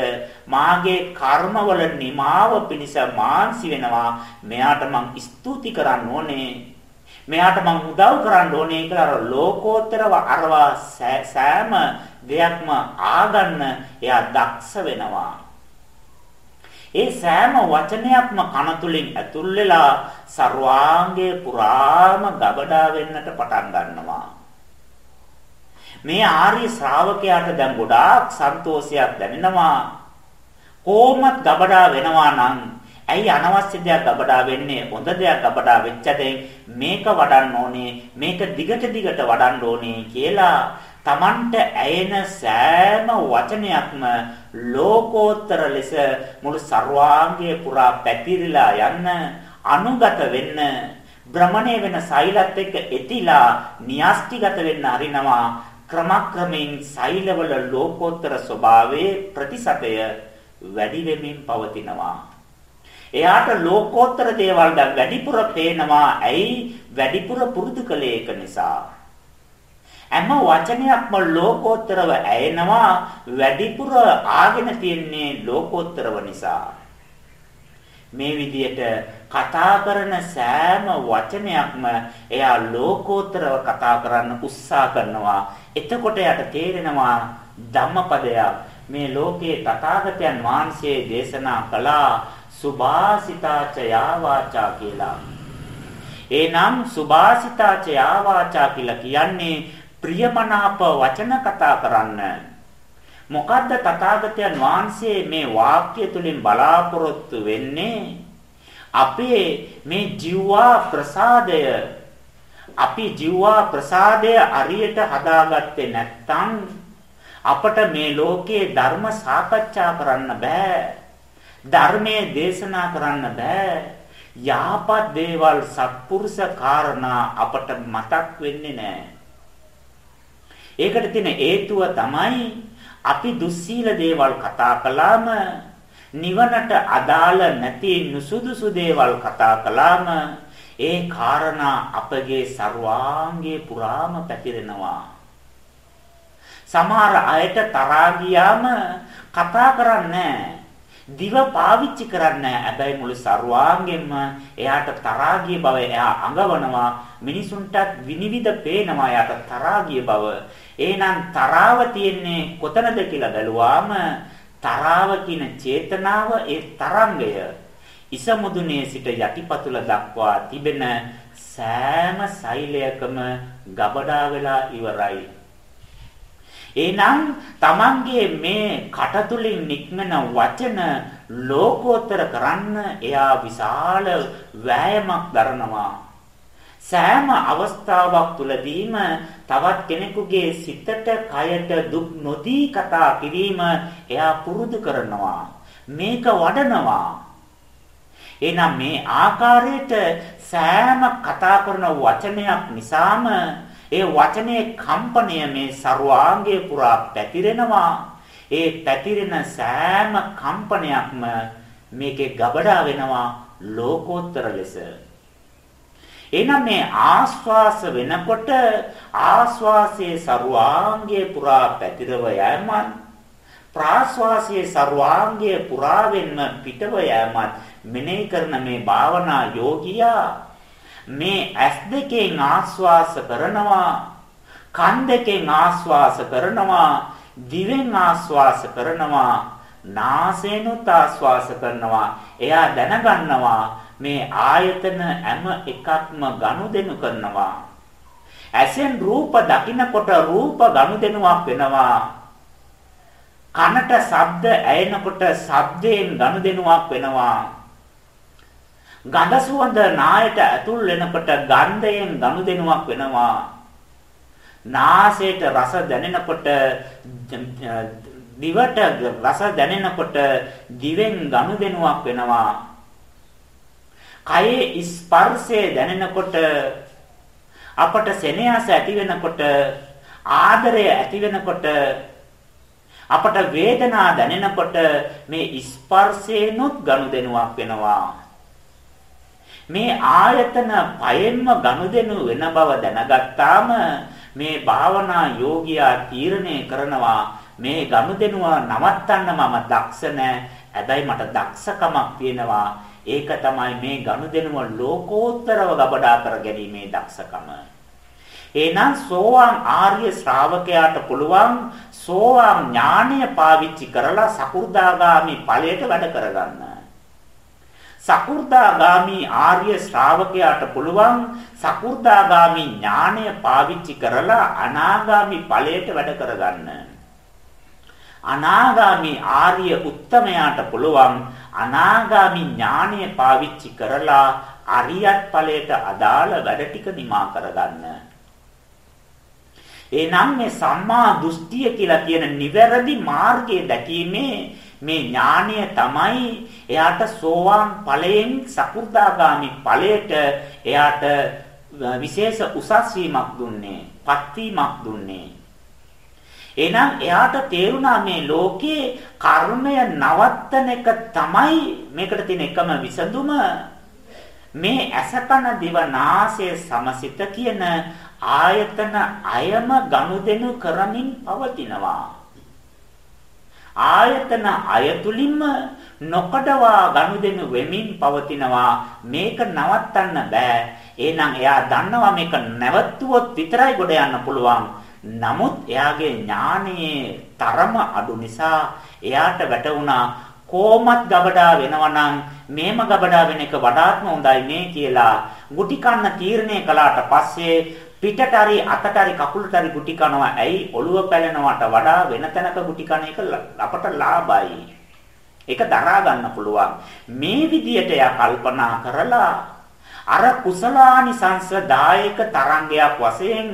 මාගේ කර්මවල නිමාව පිණිස මාන්සි වෙනවා. මෙයාට මං ස්තුති කරන්න ඕනේ. මෙයාට මං උදව් කරන්න ඕනේ කියලා අර ලෝකෝත්තරව අරවා සෑම දෙයක්ම ආගන්න එයා දක්ෂ වෙනවා. ඒ සෑම වචනයක්ම කන තුලින් ඇතුල් වෙලා ਸਰවාංගයේ පුරාම ගබඩා වෙන්නට පටන් ගන්නවා. මේ ආර්ය ශ්‍රාවකයාට දැන් ගොඩාක් සන්තෝෂයක් දැනෙනවා. කොහොමත් ගබඩා වෙනවා නම් ඇයි අනවශ්‍ය දෙයක් ගබඩා වෙන්නේ? හොඳ දෙයක් ගබඩා වෙච්ච මේක වඩන්න ඕනේ මේක දිගට දිගට වඩන්න ඕනේ කියලා Tamanට ඇයෙන සෑම වචනයක්ම ලෝකෝත්තර ලෙස මුළු ਸਰවාංගයේ පුරා පැතිරිලා යන්න අනුගත වෙන්න භ්‍රමණය වෙන සෛලත් එක්ක එතිලා න්‍යාස්තිගත වෙන්න හරිනවා ක්‍රමක්‍රමයෙන් සෛලවල ලෝකෝත්තර ස්වභාවයේ ප්‍රතිශතය වැඩි වෙමින් පවතිනවා. එයාට ලෝකෝත්තර දේවල් වැඩිපුර පේනවා. ඇයි? වැඩිපුර පුරුදු කළේ ඒක නිසා. හැම වචනයක්ම ලෝකෝත්තරව ඇයෙනවා. වැඩිපුර ආගෙන තියන්නේ ලෝකෝත්තරව නිසා. මේ විදියට කතා කරන සෑම වචනයක්ම එයා ලෝකෝත්තරව කතා කරන්න උත්සාහ කරනවා. එතකොට යට තේරෙනවා ධම්මපදයක්. මේ ලෝකේ තථාගතයන් වහන්සේ දේශනා කළා. සුභාසිතාච යාවාචා කියලා එනම් සුභාසිතාච යාවාචා කියලා කියන්නේ ප්‍රියමනාප වචන කතා කරන්න. මොකද්ද තථාගතයන් වහන්සේ මේ වාක්‍ය තුලින් බලාපොරොත්තු වෙන්නේ? අපේ මේ ජීවා ප්‍රසාදය අපි ජීවා ප්‍රසාදය අරියට හදාගත්තේ නැත්නම් අපට මේ ලෝකේ ධර්ම සාකච්ඡා කරන්න බෑ. ධර්මයේ දේශනා කරන්න බෑ. යහපත් දේවල් සත්පුරුෂ කාරණා අපට මතක් වෙන්නේ නැහැ. ඒකට තියෙන හේතුව තමයි අපි දුස්සීල දේවල් කතා කළාම නිවනට අදාළ නැති නුසුදුසු දේවල් කතා කළාම ඒ කාරණා අපගේ ਸਰවාංගයේ පුරාම පැතිරෙනවා. සමහර අයට තරහා ගියාම කතා කරන්නේ දිව පාවිච්චි කරන්නේ හැබැයි මුළු ਸਰවාංගෙම එයාට තරහා ගිය බව එයා අඟවනවා. මිනිසුන්ටත් විනිවිද පේනවා එයාට තරහා ගිය බව. එහෙනම් තරාව තියෙන්නේ කොතනද කියලා බැලුවාම තරාව කියන චේතනාව ඒ තරංගය. ඉසමුදුනේ සිට යටිපතුල දක්වා තිබෙන සෑම සෛලයකම ගබඩා වෙලා ඉවරයි. එහෙනම් Tamange මේ කටතුලින් නික්මන වචන ලෝකෝත්තර කරන්න එයා විශාල වෑයමක් දරනවා. සෑම අවස්ථාවක් තුලදීම තවත් කෙනෙකුගේ සිතට කයට දුක් නොදී කතා කිරීම එයා පුරුදු කරනවා මේක වඩනවා එහෙනම් මේ ආකාරයට සෑම කතා කරන වචනයක් නිසාම ඒ වචනේ කම්පණය මේ ਸਰවාංගය පුරා පැතිරෙනවා. ඒ පැතිරෙන සෑම කම්පනයක්ම මේකේ ಗබඩා වෙනවා ලෝකෝත්තර ලෙස. එහෙනම් මේ ආස්වාස වෙනකොට ආස්වාසයේ ਸਰවාංගයේ පුරා පැතිරව යෑමත් ප්‍රාස්වාසයේ ਸਰවාංගයේ පුරාවෙන්ම පිටව යෑමත් මෙනෙහි කරන මේ භාවනා යෝගියා මේ ඇස් දෙකෙන් ආස්වාස කරනවා කන් දෙකෙන් ආස්වාස කරනවා දිවෙන් ආස්වාස කරනවා නාසයෙන්ුත් ආස්වාස කරනවා එයා දැනගන්නවා මේ ආයතන හැම එකක්ම ගනුදෙනු කරනවා. ඇසෙන් රූප දකිනකොට රූප ගනුදෙනුවක් වෙනවා. කනට ශබ්ද ඇයෙනකොට ශබ්දයෙන් ගනුදෙනුවක් වෙනවා. ගඳ සුවඳ නායට ඇතුල් වෙනකොට ගන්ධයෙන් ගනුදෙනුවක් වෙනවා. නාසයට රස දැනෙනකොට දිවට රස දැනෙනකොට දිවෙන් ගනුදෙනුවක් වෙනවා. කයේ ස්පර්ශය දැනෙනකොට අපට සෙනෙහස ඇති වෙනකොට ආදරය ඇති වෙනකොට අපට වේදනා දැනෙනකොට මේ ස්පර්ශේනොත් ගනුදෙනුවක් වෙනවා මේ ආයතන පයෙන්ම ගනුදෙනු වෙන බව දැනගත්තාම මේ භාවනා යෝගියා තීරණය කරනවා මේ ගනුදෙනුව නවත්තන්න මම දක්ෂ නැහැ. හැබැයි මට දක්ෂකමක් තියෙනවා. ඒක තමයි මේ ගනුදෙනුව ලෝකෝත්තරව ගබඩා කර ගැනීමේ දක්ෂකම. එහෙනම් සෝවාන් ආර්ය ශ්‍රාවකයාට පුළුවන් සෝවාන් ඥානය පාවිච්චි කරලා සකු르දාගාමි ඵලයට වැඩ කරගන්න. සකු르දාගාමි ආර්ය ශ්‍රාවකයාට පුළුවන් සකු르දාගාමි ඥානය පාවිච්චි කරලා අනාගාමි ඵලයට වැඩ කරගන්න. අනාගාමි ආර්ය උත්තමයාට පුළුවන් අනාගාමි ඥානය පාවිච්චි කරලා අරියත් ඵලයට අදාළ වැඩ ටික නිමා කරගන්න. එහෙනම් මේ සම්මා දෘෂ්ටිය කියලා කියන නිවැරදි මාර්ගය දැකීමේ මේ ඥානය තමයි එයාට සෝවාන් ඵලයෙන් සකු르දාගාමි ඵලයට එයාට විශේෂ උසස් වීමක් දුන්නේ, පත් වීමක් දුන්නේ. එහෙනම් එයාට තේරුණා මේ ලෝකේ කර්මය නවත්තන එක තමයි මේකට තියෙන එකම විසඳුම මේ අසකන දිව නාසය සමසිත කියන ආයතන අයම ගනුදෙනු කරමින් පවතිනවා. ආයතන අයතුලින්ම නොකඩවා ගනුදෙනු වෙමින් පවතිනවා. මේක නවත්තන්න බෑ. එහෙනම් එයා දන්නවා මේක නැවතුවොත් විතරයි ගොඩ යන්න පුළුවන්. නමුත් එයාගේ ඥානයේ තරම අඩු නිසා එයාට වැටුණා කොමත් ගබඩා වෙනවා නම් මේම ගබඩා වෙන එක වඩාත්ම හොඳයි මේ කියලා ගුටි කන්න තීරණය කළාට පස්සේ පිටට හරි අතට හරි කකුලට හරි ගුටි කනවා. ඇයි ඔළුව පැලෙනවට වඩා වෙන තැනක ගුටි කන එක අපට ලාභයි. ඒක දරා ගන්න පුළුවන්. මේ විදියට එයා කල්පනා කරලා අර කුසලානිසංස දායක තරංගයක් වශයෙන්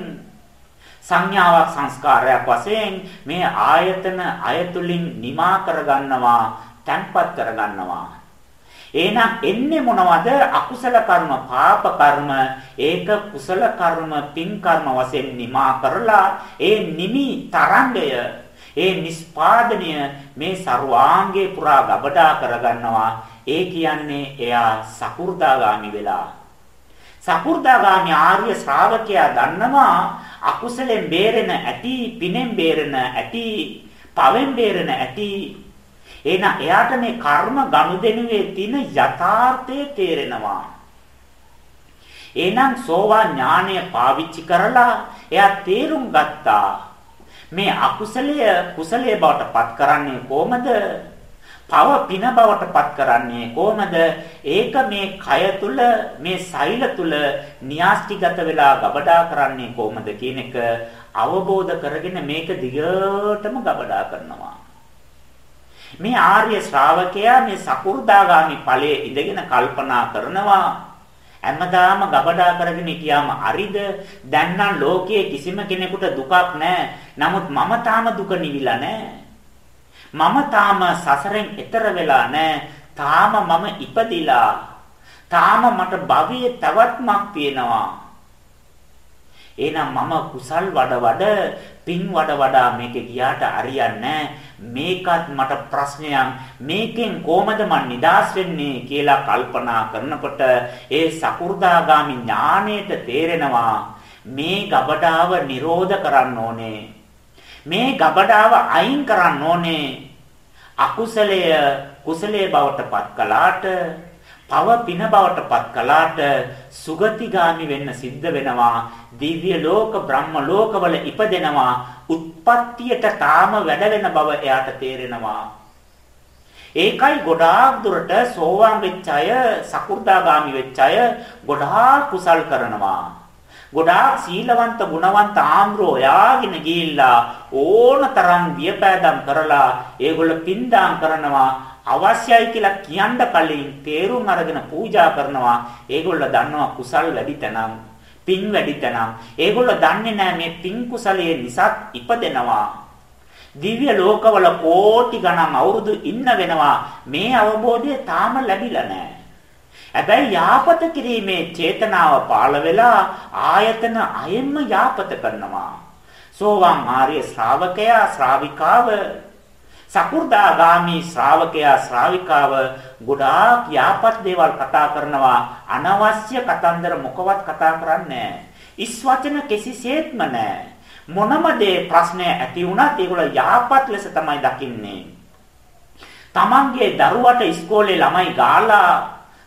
සංඥාවක් සංස්කාරයක් වශයෙන් මේ ආයතන අයතුලින් නිමා කරගන්නවා, තැන්පත් කරගන්නවා. එහෙනම් එන්නේ මොනවද? අකුසල කර්ම, පාප කර්ම, ඒක කුසල කර්ම, පින් කර්ම වශයෙන් නිමා කරලා ඒ නිමි තරංගය, ඒ නිස්පාදනය මේ ਸਰවාංගේ පුරා ගබඩා කරගන්නවා. ඒ කියන්නේ එයා සකු르දාගාමි වෙලා. සකු르දාගාමි ආර්ය ශ්‍රාවකයා දන්නවා අකුසලෙන් බේරෙන ඇති, පිනෙන් බේරෙන ඇති, පවෙන් බේරෙන ඇති එහෙනම් එයාට මේ කර්ම ගනුදෙනුවේ තියෙන යථාර්ථය තේරෙනවා. එහෙනම් සෝවා ඥානය පාවිච්චි කරලා එයා තේරුම් ගත්තා. මේ අකුසලය කුසලයේ බවට පත් කරන්නේ කොහමද? පව පින බවට පත් කරන්නේ කොහමද? ඒක මේ කය තුල මේ සෛල තුල න්‍යාස්ටිගත වෙලා ගබඩා කරන්නේ කොහමද කියන එක අවබෝධ කරගෙන මේක දිගටම ගබඩා කරනවා. මේ ආර්ය ශ්‍රාවකයා මේ සකු르දාගාමි ඵලයේ ඉඳගෙන කල්පනා කරනවා. හැමදාම ගබඩා කරගෙන හිටියාම අරිද. දැන් නම් ලෝකයේ කිසිම කෙනෙකුට දුකක් නැහැ. නමුත් මම තාම දුක නිවිලා නැහැ. මම තාම සසරෙන් එතර වෙලා නැහැ. තාම මම ඉපදිලා. තාම මට භවයේ තවත්මක් තියෙනවා. එහෙනම් මම කුසල් වඩ වඩ පින් වඩ වඩා මේකේ ගියාට හරියන්නේ මේකත් මට ප්‍රශ්නයක්. මේකෙන් කොහමද මන් නිදාස් වෙන්නේ කියලා කල්පනා කරනකොට ඒ සකු르දාගාමි ඥාණයට තේරෙනවා මේ ගබඩාව නිරෝධ කරන්න ඕනේ. මේ ගබඩාව අයින් කරන්න ඕනේ. අකුසලය කුසලයේ බවට පත් කළාට පව පින බවට පත් කළාට සුගතිගාමි වෙන්න සිද්ධ වෙනවා. දිව්‍ය ලෝක බ්‍රහ්ම ලෝකවල ඉපදෙනවා. උත්පත්තියට තාම වැඩ වෙන බව එයාට තේරෙනවා. ඒකයි ගොඩාක් දුරට සෝවාන් වෙච්ච අය සකු르දාගාමි වෙච්ච අය ගොඩාක් කුසල් කරනවා. ගොඩාක් සීලවන්ත ගුණවන්ත ආම්රෝ යාගෙන ගිහිල්ලා ඕන තරම් වියපෑදම් කරලා ඒගොල්ල පින්දාම් කරනවා. අවශ්‍යයි කියලා කියන්න කලින් තේරුම් අරගෙන පූජා කරනවා. ඒගොල්ල දන්නවා කුසල් වැඩි තැනම් පින් වැඩි තැනම් ඒගොල්ල දන්නේ නැහැ මේ පින් කුසලයේ නිසාත් ඉපදෙනවා. දිව්‍ය ලෝකවල කෝටි ගණන් අවුරුදු ඉන්න වෙනවා. මේ අවබෝධය තාම ලැබිලා නැහැ. හැබැයි යාපත කිරීමේ චේතනාව පාළ වෙලා ආයතන අයෙන්ම යාපත කරනවා. සෝවාන් ආර්ය ශ්‍රාවකයා ශ්‍රාවිකාව සකු르දාගාමි ශ්‍රාවකයා ශ්‍රාවිකාව ගොඩාක් යාපත් දේවල් කතා කරනවා. අනවශ්‍ය කතන්දර මොකවත් කතා කරන්නේ ඉස් වචන කිසිසේත්ම නැහැ. මොනම දේ ප්‍රශ්නය ඇති වුණත් ඒගොල්ලෝ යාපත් ලෙස තමයි දකින්නේ. තමන්ගේ දරුවට ඉස්කෝලේ ළමයි ගාලා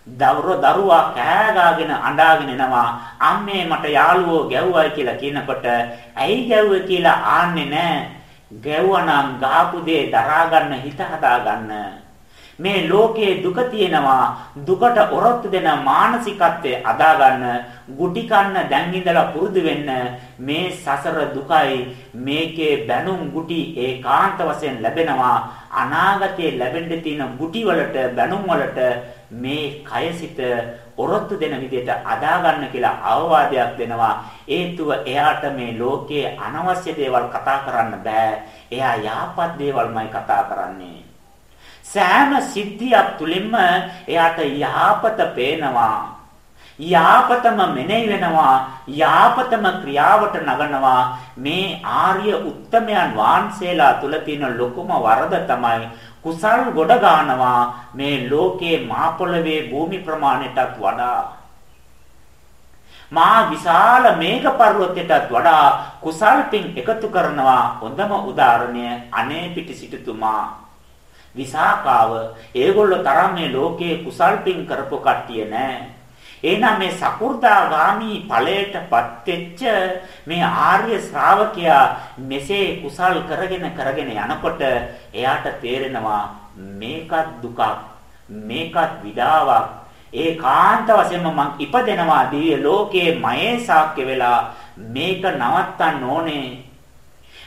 දවර දරුවා කෑ ගාගෙන අඬාගෙන එනවා. අම්මේ මට යාළුවෝ ගැව්වයි කියලා කියනකොට ඇයි ගැව්වේ කියලා ආන්නේ නැහැ. ගැව්වනම් ගාපු දේ දරා ගන්න හිත හදා ගන්න. මේ ලෝකයේ දුක තියෙනවා දුකට ඔරොත්තු දෙන මානසිකත්වයේ අදා ගන්න ගුටි කන්න දැන් ඉඳලා පුරුදු වෙන්න මේ සසර දුකයි මේකේ බැනුම් ගුටි ඒකාන්ත වශයෙන් ලැබෙනවා අනාගතයේ ලැබෙන්න තියෙන ගුටි වලට බැනුම් වලට මේ කයසිත ඔරොත්තු දෙන විදිහට අදා ගන්න කියලා අවවාදයක් දෙනවා. හේතුව එයාට මේ ලෝකයේ අනවශ්‍ය දේවල් කතා කරන්න බෑ. එයා යාපත් දේවල්මයි කතා කරන්නේ. සෑම සිද්ධියක් තුලින්ම එයාට යාපත පේනවා. යාපතම මෙනෙහි වෙනවා යාපතම ක්‍රියාවට නගනවා. මේ ආර්ය උත්තමයන් වහන්සේලා තුල තියෙන ලොකුම වරද තමයි කුසල් ගොඩ ගන්නවා. මේ ලෝකේ මහ පොළවේ භූමි ප්‍රමාණයටත් වඩා. මා විශාල මේඝ පර්වතයටත් වඩා කුසල් පින් එකතු කරනවා. හොඳම උදාහරණය අනේ පිටි සිටුතුමා. විසාකාව. ඒගොල්ලෝ තරම් මේ ලෝකේ කුසල් පින් කරපු කට්ටිය නෑ. එහෙනම් මේ සකු르දාගාමි ඵලයටපත් වෙච්ච මේ ආර්ය ශ්‍රාවකයා මෙසේ කුසල් කරගෙන කරගෙන යනකොට එයාට තේරෙනවා මේකත් දුකක් මේකත් විඩාවක්. ඒකාන්ත වශයෙන්ම මං ඉපදෙනවා දිව්‍ය ලෝකයේ මයේ සාක්‍ය වෙලා මේක නවත්තන්න ඕනේ.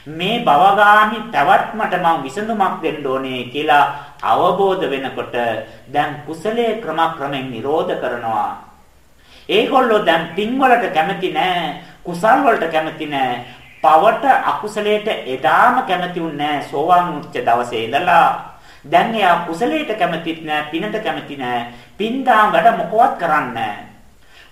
මේ භවගාමි පැවැත්මට මම විසඳුමක් දෙන්න ඕනේ කියලා අවබෝධ වෙනකොට දැන් කුසලයේ ක්‍රමක්‍රමෙන් නිරෝධ කරනවා. ඒගොල්ලෝ දැන් පින් වලට කැමති නෑ කුසල් වලට කැමති නෑ. පවට අකුසලයට එදාම කැමති උන්නේ නෑ සෝවාන් උච්ච දවසේ ඉඳලා. දැන් එයා කුසලයට කැමතිත් නෑ පිනට කැමති නෑ. පින්දාම් වැඩ මොකවත් කරන්නේ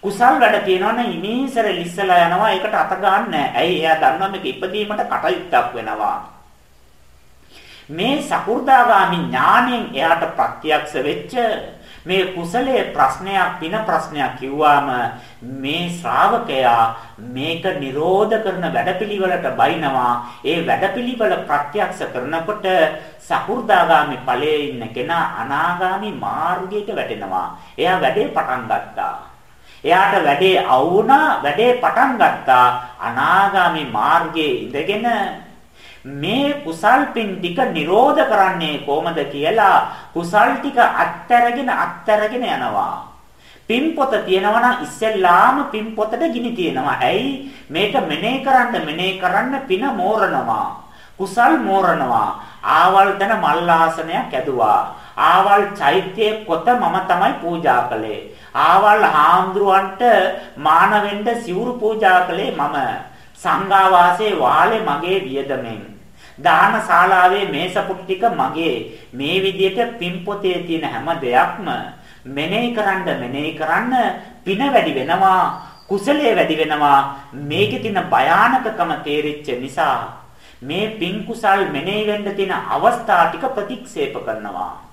කුසල් වැඩ තියෙනවනේ ඉමේසර ලිස්සලා යනවා ඒකට අත ගන්නෑ ඇයි? එයා දන්නවා මේක ඉපදීමට කටයුත්තක් වෙනවා. මේ සකු르දාගාමි ඥාණයෙන් එයාට ප්‍රත්‍යක්ෂ වෙච්ච මේ කුසලයේ ප්‍රශ්නයක් පින ප්‍රශ්නයක් කිව්වාම මේ ශ්‍රාවකයා මේක නිරෝධ කරන වැඩපිළිවෙලට බයිනවා. ඒ වැඩපිළිවෙල ප්‍රත්‍යක්ෂ කරනකොට සකු르දාගාමි ඵලයේ ඉන්න කෙනා අනාගාමි මාර්ගයට වැටෙනවා. එයා වැඩේ පටන් ගත්තා. එයාට වැඩේ අවුණා වැඩේ පටන් ගත්තා. අනාගාමි මාර්ගයේ ඉඳගෙන මේ කුසල් පින් ටික නිරෝධ කරන්නේ කොහොමද කියලා කුසල් ටික අත්තරගෙන අත්තරගෙන යනවා. පින් පොත තියෙනවා නම් ඉස්සෙල්ලාම පින් පොතට ගිනි තියෙනවා. ඇයි මේක මෙනේ කරන්න මෙනේ කරන්න පින මෝරනවා. කුසල් මෝරනවා. ආවල් දන මල් ආසනයක් ඇදුවා. ආවල් චෛත්‍යයේ පොත මම තමයි පූජා කළේ. ආවල් හාමුදුරුවන්ට මාන වෙන්න සිවුරු පූජා කළේ මම. සංඝාවාසයේ වාලේ මගේ වියදමෙන් දාන ශාලාවේ මේසපුට් ටික මගේ. මේ විදිහට පින්පොතේ තියෙන හැම දෙයක්ම මෙනෙහි කරන්න මෙනෙහි කරන්න පින වැඩි වෙනවා කුසලයේ වැඩි වෙනවා. මේකේ තියෙන භයානකකම තේරිච්ච නිසා මේ පින් කුසල් මෙනෙහි වෙන්න තියෙන අවස්ථා ටික ප්‍රතික්ෂේප කරනවා.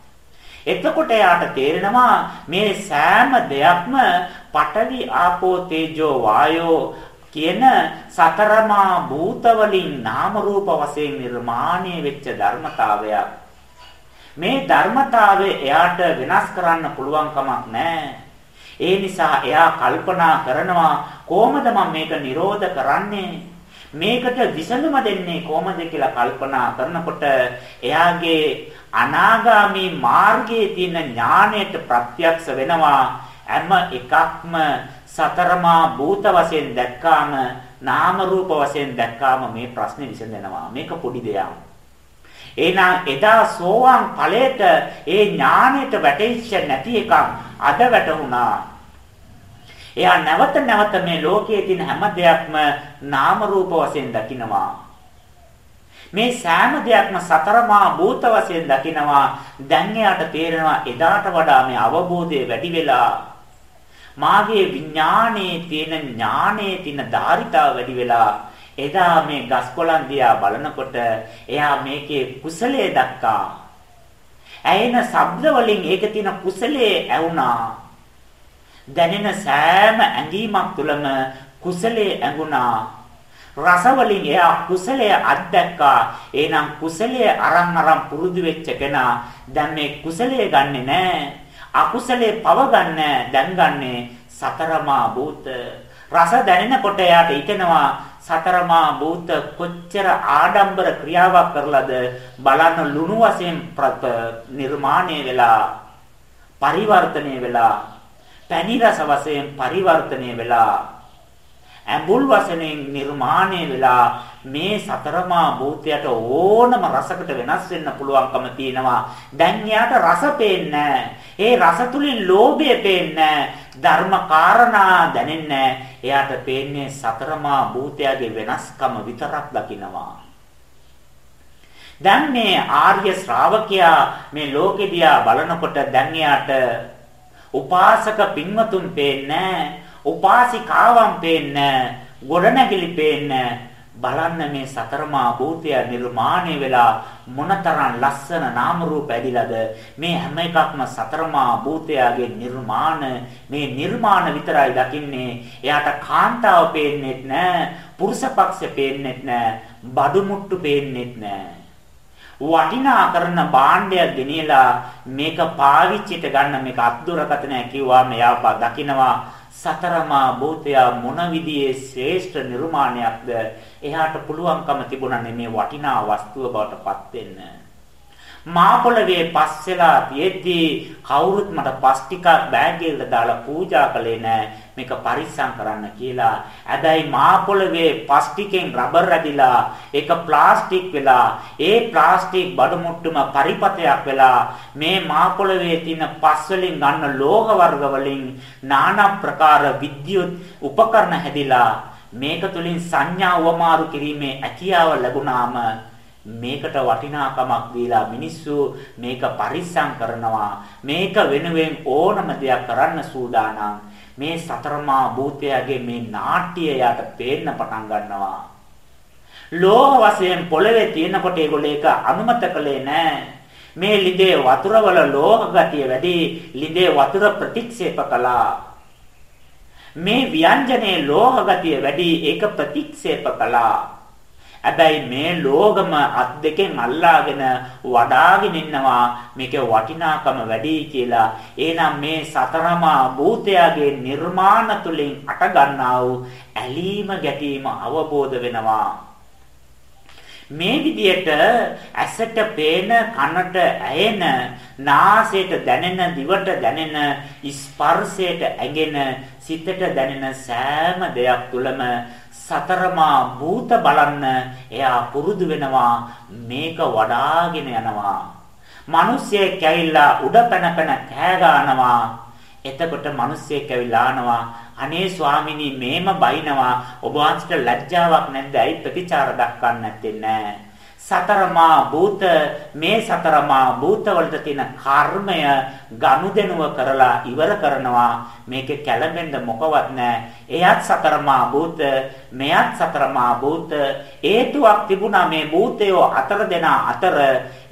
එතකොට යාට තේරෙනවා මේ සෑම දෙයක්ම පඨවි ආපෝ තේජෝ වායෝ කියන සතරමා භූත වලින් නාම රූප වශයෙන් නිර්මාණය වෙච්ච ධර්මතාවයක්. මේ ධර්මතාවය එයාට වෙනස් කරන්න පුළුවන් කමක් නැහැ. ඒ නිසා එයා කල්පනා කරනවා කොහොමද මම මේක නිරෝධ කරන්නේ? මේකට විසඳුම දෙන්නේ කොහොමද කියලා කල්පනා කරනකොට එයාගේ අනාගාමී මාර්ගයේ තියෙන ඥාණයට ප්‍රත්‍යක්ෂ වෙනවා හැම එකක්ම සතරමා භූත වශයෙන් දැක්කාම නාම රූප වශයෙන් දැක්කාම මේ ප්‍රශ්නේ විසඳෙනවා. මේක පොඩි දෙයක්. එහෙනම් එදා සෝවාන් ඵලයට ඒ ඥාණයට වැටෙච්ච නැති එකක් අද වැටුණා. එයා නැවත නැවත මේ ලෝකයේ තියෙන හැම දෙයක්ම නාම රූප වශයෙන් දකිනවා. මේ සෑම දෙයක්ම සතරමා භූත වශයෙන් දකිනවා. දැන් එයාට තේරෙනවා එදාට වඩා මේ අවබෝධය වැඩි වෙලා මාගේ විඥානයේ තියෙන ඥානයේ තියෙන ධාරිතාව වැඩි වෙලා එදා මේ ගස්කොලන් දිහා බලනකොට එයා මේකේ කුසලයේ දක්කා. ඇයෙන ශබ්ද වලින් ඒක තියෙන කුසලයේ ඇවුනා. දැනෙන සෑම ඇඟීමක් තුළම කුසලයේ ඇඟුණා. රස වලින් එයා කුසලයේ අත්දැක්කා. එහෙනම් කුසලයේ අරන් අරන් පුරුදු වෙච්ච කෙනා දැන් මේ කුසලයේ ගන්නෙ නෑ. අකුසලයේ පව ගන්න දැන් ගන්නෙ සතරමා භූත. රස දැනෙනකොට එයාට හිතෙනවා සතරමා භූත කොච්චර ආඩම්බර ක්‍රියාවක් කරලාද බලන්න ලුණු වශයෙන් නිර්මාණය වෙලා පරිවර්තනය වෙලා පැණි රස වශයෙන් පරිවර්තනය වෙලා ඇඹුල් වශයෙන් නිර්මාණය වෙලා මේ සතරමා භූතයට ඕනම රසකට වෙනස් වෙන්න පුළුවන්කම තියෙනවා. දැන් යාට රස පේන්නේ ඒ රස තුලින් ලෝභය පේන්නේ ධර්ම කාරණා දැනෙන්නේ එයාට පේන්නේ සතරමා භූතයගේ වෙනස්කම විතරක් දකිනවා. දැන් මේ ආර්ය ශ්‍රාවකයා මේ ලෝකෙ දිහා බලනකොට දැන් එයාට උපාසක පින්වතුන් පේන්නේ උපාසිකාවන් පේන්නේ ගොඩනැගිලි පේන්නේ බලන්න මේ සතරමා භූතය නිර්මාණය වෙලා මොනතරම් ලස්සන නාම රූප ඇදිලාද? මේ හැම එකක්ම සතරමා භූතයාගේ නිර්මාණ මේ නිර්මාණ විතරයි දකින්නේ. එයාට කාන්තාව පේන්නේත් නැහැ පුරුෂ පක්ෂ පේන්නේත් නැහැ බඩු මුට්ටු පේන්නේත් නැහැ වටිනා කරන භාණ්ඩයක් ගෙනියලා මේක පාවිච්චිට ගන්න මේක අත්දුරකතනය කිව්වා මෙයා දකිනවා. සතරමා භූතය මොන විදිහේ ශ්‍රේෂ්ඨ නිර්මාණයක්ද? එහාට පුළුවන්කම තිබුණා මේ වටිනා වස්තුව බවට පත් වෙන්න. මා පොළවේ පස් වෙලා තියෙද්දි කවුරුත් මට පස් ටිකක් බෑග් එකට දාලා පූජා කළේ නෑ මේක පරිස්සම් කරන්න කියලා. හැබැයි මා පොළවේ පස් ටිකෙන් රබර් රැදිලා ඒක ප්ලාස්ටික් වෙලා ඒ ප්ලාස්ටික් බඩු මුට්ටුම පරිපතයක් වෙලා මේ මා පොළවේ තියෙන පස් වලින් ගන්න ලෝහ වර්ග වලින් নানা ප්‍රකාර විද්‍යුත් උපකරණ හැදිලා මේක තුලින් සංඥා උවමාරු කිරීමේ හැකියාව ලැබුණාම මේකට වටිනාකමක් දීලා මිනිස්සු මේක පරිස්සම් කරනවා. මේක වෙනුවෙන් ඕනම දෙයක් කරන්න සූදානම්. මේ සතරමා භූතයාගේ මේ නාට්‍යය යට පේන්න පටන් ගන්නවා. ලෝහ වශයෙන් පොළවේ තියෙනකොට ඒගොල්ලෝ ඒක අනුමත කළේ නැහැ මේ ලිඳේ වතුරවල ලෝහ ගතිය වැඩි ලිඳේ වතුර ප්‍රතික්ෂේප කළා. මේ ව්‍යංජනයේ ලෝහ ගතිය වැඩි ඒක ප්‍රතික්ෂේප කළා. හැබැයි මේ ලෝගම අත් දෙකෙන් අල්ලාගෙන වඩාගෙන ඉන්නවා මේකේ වටිනාකම වැඩි කියලා. එහෙනම් මේ සතරමා භූතයාගේ නිර්මාණ තුලින් අට ගන්නා වූ ඇලීම ගැටීම අවබෝධ වෙනවා. මේ විදියට ඇසට පේන කනට ඇයෙන නාසයට දැනෙන දිවට දැනෙන ස්පර්ශයට ඇඟෙන සිතට දැනෙන සෑම දෙයක් තුළම සතරමා භූත බලන්න එයා පුරුදු වෙනවා මේක වඩාගෙන යනවා. මිනිස්සෙක් ඇවිල්ලා උඩ පැන පැන කෑ ගන්නවා. එතකොට මිනිස්සෙක් ඇවිල්ලා ආනවා අනේ ස්වාමිනී මේම බයිනවා ඔබ වහන්සේට ලැජ්ජාවක් නැද්ද? ඇයි ප්‍රතිචාර දක්වන්න නැත්තේ නෑ. සතරමා භූත මේ සතරමා භූත වලට තියෙන කර්මය ගනුදෙනුව කරලා ඉවර කරනවා. මේකේ කැළඹෙන්න මොකවත් නැහැ. එයත් සතරමා භූත මෙයත් සතරමා භූත. හේතුවක් තිබුණා මේ භූතයෝ අතර දෙනා අතර.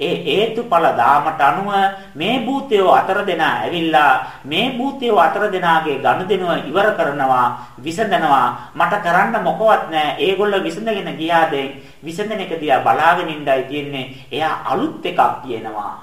ඒ හේතුඵල දාමට අනුව මේ භූතයෝ අතර දෙනා ඇවිල්ලා මේ භූතයෝ අතර දෙනාගේ ගනුදෙනුව ඉවර කරනවා විසඳනවා. මට කරන්න මොකවත් නැහැ. ඒගොල්ලෝ විසඳගෙන ගියාද විසඳන එක දිහා බලාගෙන ඉඳයි තියෙන්නේ එයා අලුත් එකක් කියනවා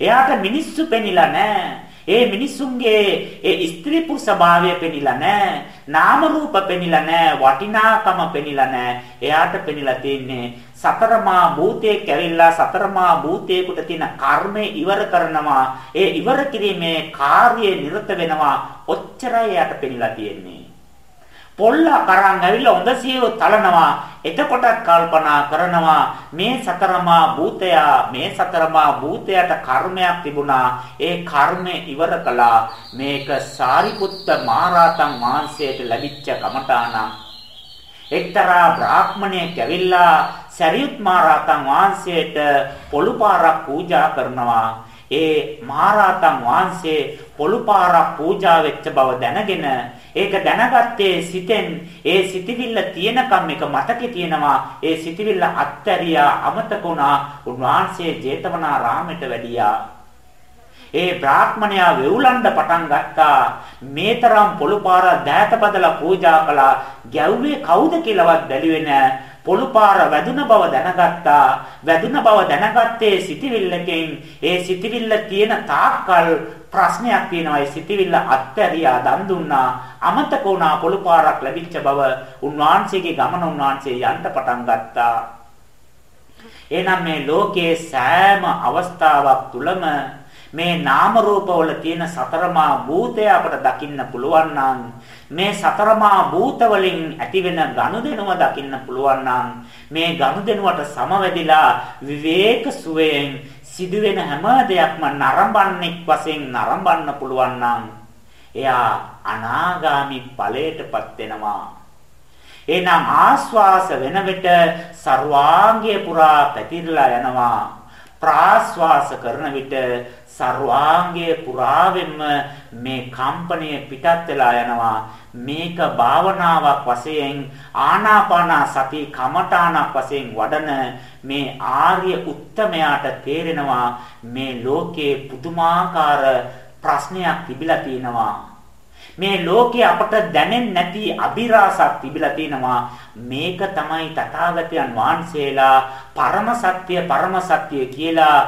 එයාට මිනිස්සු පෙනිලා නැහැ ඒ මිනිසුන්ගේ ඒ ස්ත්‍රී පුරුෂ භාවය පෙනිලා නැහැ. නාම රූප පෙනිලා නැහැ. වටිනාකම පෙනිලා නැහැ. එයාට පෙනිලා තියෙන්නේ සතරමා භූතේ කැවිලා සතරමා භූතේකට තියෙන කර්මය ඉවර කරනවා. ඒ ඉවර කිරීමේ කාර්යය නිරත වෙනවා. ඔච්චරයි එයාට පෙනිලා තියෙන්නේ. පොල්ලා කරන් ඇවිල්ලා හොඳ සියව තලනවා. එතකොටත් කල්පනා කරනවා මේ සතරමා භූතය මේ සතරමා භූතයට කර්මයක් තිබුණා. ඒ කර්මය ඉවර කළා. මේක සාරිපුත්ත මහරහතන් වහන්සේට ලැබිච්ච කමඨාන එක්තරා බ්‍රාහ්මණයෙක් ඇවිල්ලා සරියුත් මහරහතන් වහන්සේට පොළු පාරක් පූජා කරනවා. ඒ මහරහතන් වහන්සේ පොළුපාරක් පූජා වෙච්ච බව දැනගෙන ඒක දැනගත්තේ සිතෙන්. ඒ සිටිවිල්ල තියෙනකම් එක මතකේ තියෙනවා. ඒ සිටිවිල්ල අත්තරියා අමතක වුණා. උන්වහන්සේ ජේතවනාරාමයට වැඩියා. ඒ බ්‍රාහ්මණයා වෙවුලන්න පටන් ගත්තා. මේ තරම් පොළුපාර දෑත බදලා පූජා කළා. ගැව්වේ කවුද කියලාවත් බැලුවේ නෑ. පොළුපාර වැදුන බව දැනගත්තා. වැදුන බව දැනගත්තේ සිටිවිල්ලකින්. ඒ සිටිවිල්ල තියෙන තාක්කල් ප්‍රශ්නයක් තියෙනවා. ඒ සිටිවිල්ල අත්හැරියා දන් දුන්නා. අමතක වුණා පොළුපාරක් ලැබිච්ච බව. උන්වහන්සේගේ ගමන උන්වහන්සේ යන්න පටන් ගත්තා. එහෙනම් මේ ලෝකයේ සෑම අවස්ථාවක් තුලම මේ නාම රූපවල තියෙන සතරමා භූතය අපට දකින්න පුළුවන් නම් මේ සතරමා භූත වලින් ඇතිවෙන ගනුදෙනුව දකින්න පුළුවන් නම් මේ ගනුදෙනුවට සමවැදිලා විවේක සුවයෙන් සිදුවෙන හැම දෙයක්ම නරඹන්නෙක් වශයෙන් නරඹන්න පුළුවන් නම් එයා අනාගාමි ඵලයටපත් වෙනවා. එනම් ආස්වාස වෙන විට ਸਰවාංගය පුරා පැතිරලා යනවා. ප්‍රාස්වාස කරන විට ਸਰවාංගයේ පුරාවෙන්ම මේ කම්පණය පිටත් වෙලා යනවා. මේක භාවනාවක් වශයෙන් ආනාපාන සති කමඨාණක් වශයෙන් වඩන මේ ආර්ය උත්තමයාට තේරෙනවා මේ ලෝකේ පුදුමාකාර ප්‍රශ්නයක් තිබිලා තියෙනවා. මේ ලෝකේ අපට දැනෙන්නේ නැති අභිරහසක් තිබිලා තිනවා මේක තමයි තථාගතයන් වහන්සේලා පරම සත්‍ය පරම සත්‍ය කියලා